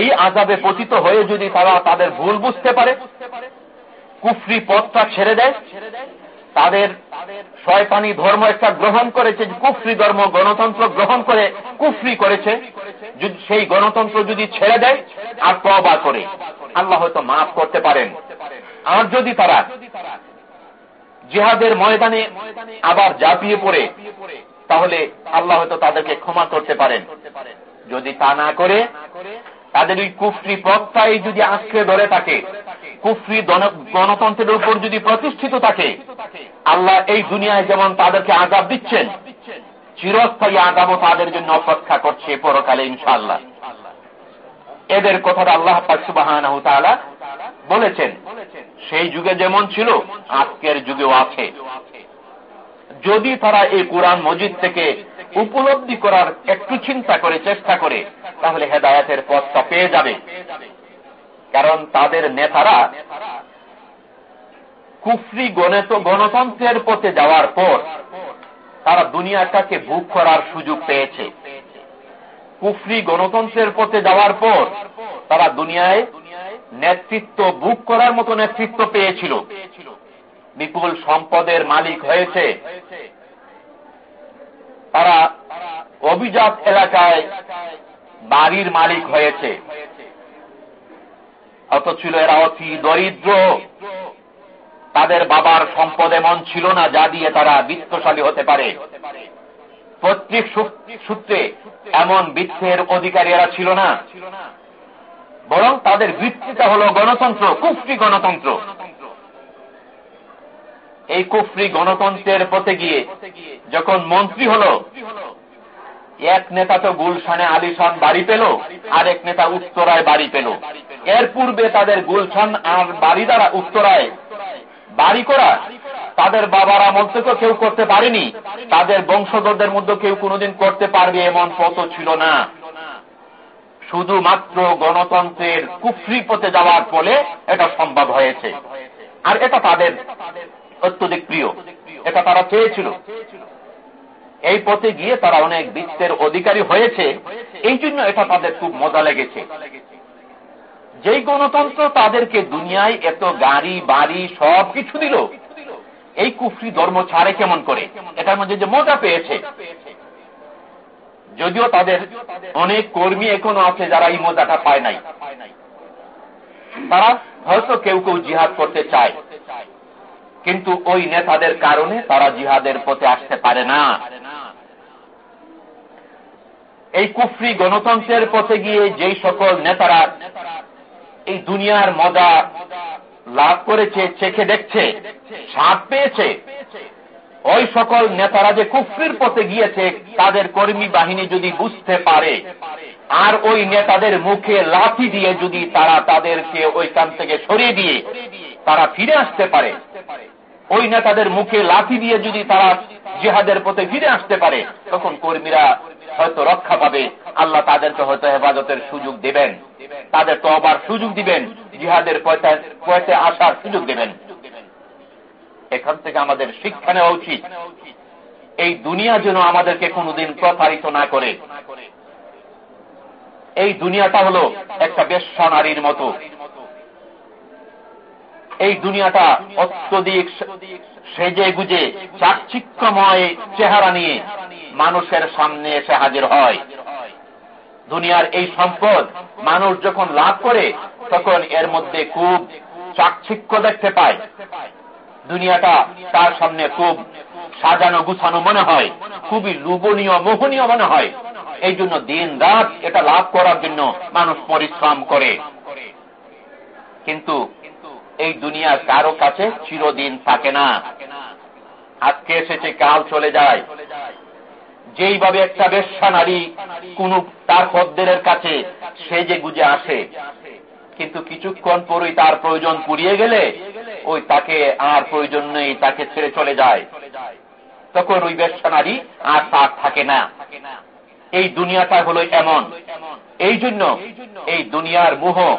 এই আজাবে পতিত হয়ে যদি তারা তাদের ভুল বুঝতে পারে, কুফরি পথটা ছেড়ে দেয়, তাদের শয়তানি ধর্ম একটা গ্রহণ করেছে কুফরি ধর্ম গণতন্ত্র গ্রহণ করে কুফরি করেছে সেই গণতন্ত্র যদি ছেড়ে দেয়, আর তবা করে। আল্লাহ হয়তো মাফ করতে পারেন। আর যদি তারা জেহাদের ময়দানে আবার জাপিয়ে পড়ে, তাহলে আল্লাহ হয়তো তাদেরকে ক্ষমা করতে পারেন। যদি তা না করে, তাদের ওই কুফরি পথটাই যদি আঁকড়ে ধরে থাকে, কুফরি গণতন্ত্রের উপর যদি প্রতিষ্ঠিত থাকে, আল্লাহ এই দুনিয়ায় যেমন তাদেরকে আজাব দিচ্ছেন, চিরস্থায়ী আগামও তাদের জন্য অপেক্ষা করছে পরকালে ইনশাল্লাহ এদের কথাটা আল্লাহ সুবাহ বলেছেন। সেই যুগে যেমন ছিল, আজকের যুগেও আছে। যদি তারা এই কোরআন মজিদ থেকে উপলব্ধি করার একটু চিন্তা করে, চেষ্টা করে, তাহলে হেদায়াতের পথটা পেয়ে যাবে। কারণ তাদের নেতারা কুফরি গণিত, গণতন্ত্রের পথে যাওয়ার পর তারা দুনিয়াটাকে বুক করার সুযোগ পেয়েছে। কুফরি গণতন্ত্রের পথে যাওয়ার পর তারা দুনিয়ায় নেতৃত্ব বুক করার মতো নেতৃত্ব পেয়েছিল। বিপুল সম্পদের মালিক হয়েছে। তারা অভিজাত এলাকায় বাড়ির মালিক হয়েছে। ছিল এরা অতি দরিদ্র। তাদের বাবার সম্পদ এমন ছিল না যা দিয়ে তারা বিত্তশালী হতে পারে। প্রত্যেক সূত্রে এমন বৃত্তের অধিকারী এরা ছিল না। বরং তাদের বৃত্তিটা হল গণতন্ত্র, কুফরি গণতন্ত্র। এই কুফরি গণতন্ত্রের পথে গিয়ে যখন মন্ত্রী হল, এক নেতা তো গুলশানে আলিশান বাড়ি পেল আর এক নেতা উত্তরায় বাড়ি পেল। এর পূর্বে তাদের গুলশান আর বাড়ি দ্বারা উত্তরায় বাড়ি করা তাদের বাবার আমল থেকে কেউ করতে পারেনি। তাদের বংশধরদের মধ্যে কেউ কোনোদিন করতে পারবে এমন পথ ছিল না। শুধুমাত্র গণতন্ত্রের কুফরি পথে যাওয়ার ফলে এটা সম্ভব হয়েছে। আর এটা তাদের অত্যধিক প্রিয়। এটা তারা চেয়েছিল। এই পথে গিয়ে তারা অনেক বৃত্তের অধিকারী হয়েছে। এই জন্য এটা তাদের খুব মজা লেগেছে। যেই গণতন্ত্র তাদেরকে দুনিয়ায় এত গাড়ি, বাড়ি সব কিছু দিল, এই কুফরি ধর্ম ছাড়ে কেমন করে? এটার মধ্যে যে মজা পেয়েছে। যদিও তাদের অনেক কর্মী এখনও আছে যারা এই মজাটা পায় নাই। তারা হয়তো কেউ কেউ জিহাদ করতে চায়। কিন্তু ওই নেতাদের কারণে তারা জিহাদের পথে আসতে পারে না। এই কুফরি গণতন্ত্রের পথে গিয়ে যেই সকল নেতারা এই দুনিয়ার মজা লাভ করেছে, চেখে দেখছে, স্বাদ পেয়েছে, ওই সকল নেতারা যে কুফরির পথে গিয়েছে, তাদের কর্মী বাহিনী যদি বুঝতে পারে, আর ওই নেতাদের মুখে লাঠি দিয়ে যদি তারা তাদেরকে ওইখান থেকে সরিয়ে দিয়ে তারা ফিরে আসতে পারে ওই নেতাদের মুখে লাঠি দিয়ে যদি তারা জিহাদের পথে ফিরে আসতে পারে, তখন কর্মীরা হয়তো রক্ষা পাবে। আল্লাহ তাদেরকে হয়তো হেফাজতের সুযোগ দেবেন। তাদের তো আবার সুযোগ দিবেন। জিহাদের পয়সা আসার সুযোগ দেবেন। এখান থেকে আমাদের শিক্ষা নেওয়া উচিত। এই দুনিয়া যেন আমাদেরকে কোনোদিন প্রতারিত না করে। এই দুনিয়াটা হলো একটা বেশ্যা নারীর মতো। এই দুনিয়াটা অত্যধিক সেজে গুজে, চাকচিক্যময় চেহারা নিয়ে মানুষের সামনে এসে হাজির হয়। দুনিয়ার এই সম্পদ মানুষ যখন লাভ করে, তখন এর মধ্যে খুব চাকচিক্য দেখতে পায়। দুনিয়াটা তার সামনে খুব সাজানো গুছানো মনে হয়, খুবই লুবনীয় মোহনীয় মনে হয়। এই জন্য দিন রাত এটা লাভ করার জন্য মানুষ পরিশ্রম করে। কিন্তু এই দুনিয়া কারও কাছে চিরদিন থাকে না। আজকে এসেছে, কাল চলে যায়। যেইভাবে একটা বেশ্যা নারী কোন তার খদ্দের কাছে, সে যে গুজে আসে। কিন্তু কিছুক্ষণ পরই তার প্রয়োজন পুড়িয়ে গেলে, ওই তাকে আর প্রয়োজন নেই, তাকে ছেড়ে চলে যায়। তখন ওই ব্যবসা নারী আর তার থাকে না। এই দুনিয়াটা হলো এমন। এই জন্য এই দুনিয়ার মোহ,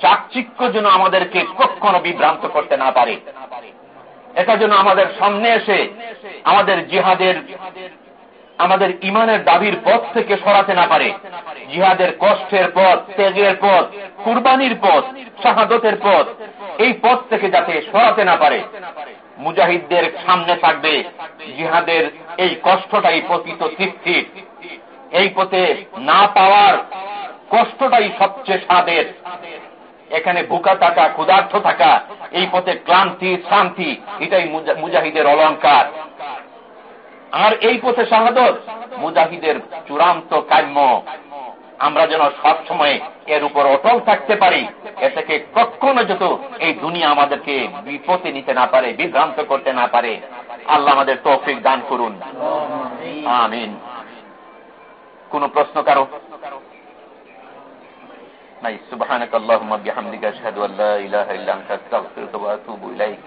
চাকচিক্য যেন আমাদেরকে কখনো বিভ্রান্ত করতে না পারে। এটা যেন আমাদের সামনে এসে আমাদের জিহাদের, আমাদের ইমানের দাবির পথ থেকে সরাতে না পারে। জিহাদের কষ্টের পথ, ত্যাগের পথ, কুরবানির পথ, শাহাদতের পথ, এই পথ থেকে যাতে সরাতে না পারে। মুজাহিদদের সামনে থাকবে, জিহাদের এই কষ্টটাই পতিত তৃপ্তি। এই পথে না পাওয়ার কষ্টটাই সবচেয়ে স্বাদের। এখানে ভুকা থাকা ক্ষুধার্থ থাকা, এই পথে ক্লান্তি, শান্তি, এটাই মুজাহিদের অলঙ্কার আর এই পথে শাহাদত মুজাহিদের চূড়ান্ত কাম্য। আমরা যেন সবসময় এর উপর অটল থাকতে পারি, এ থেকে কখনো যত এই দুনিয়া আমাদেরকে বিপদে নিতে না পারে, বিভ্রান্ত করতে না পারে। আল্লাহ আমাদের তৌফিক দান করুন। আমিন। কোন প্রশ্ন কারো নাই সুবহানাক আল্লাহুম্মা বিহামদিকা আশহাদু আল্লা ইলাহা ইল্লা আনতা আস্তাগফিরুকা ওয়া আতুবু ইলাইক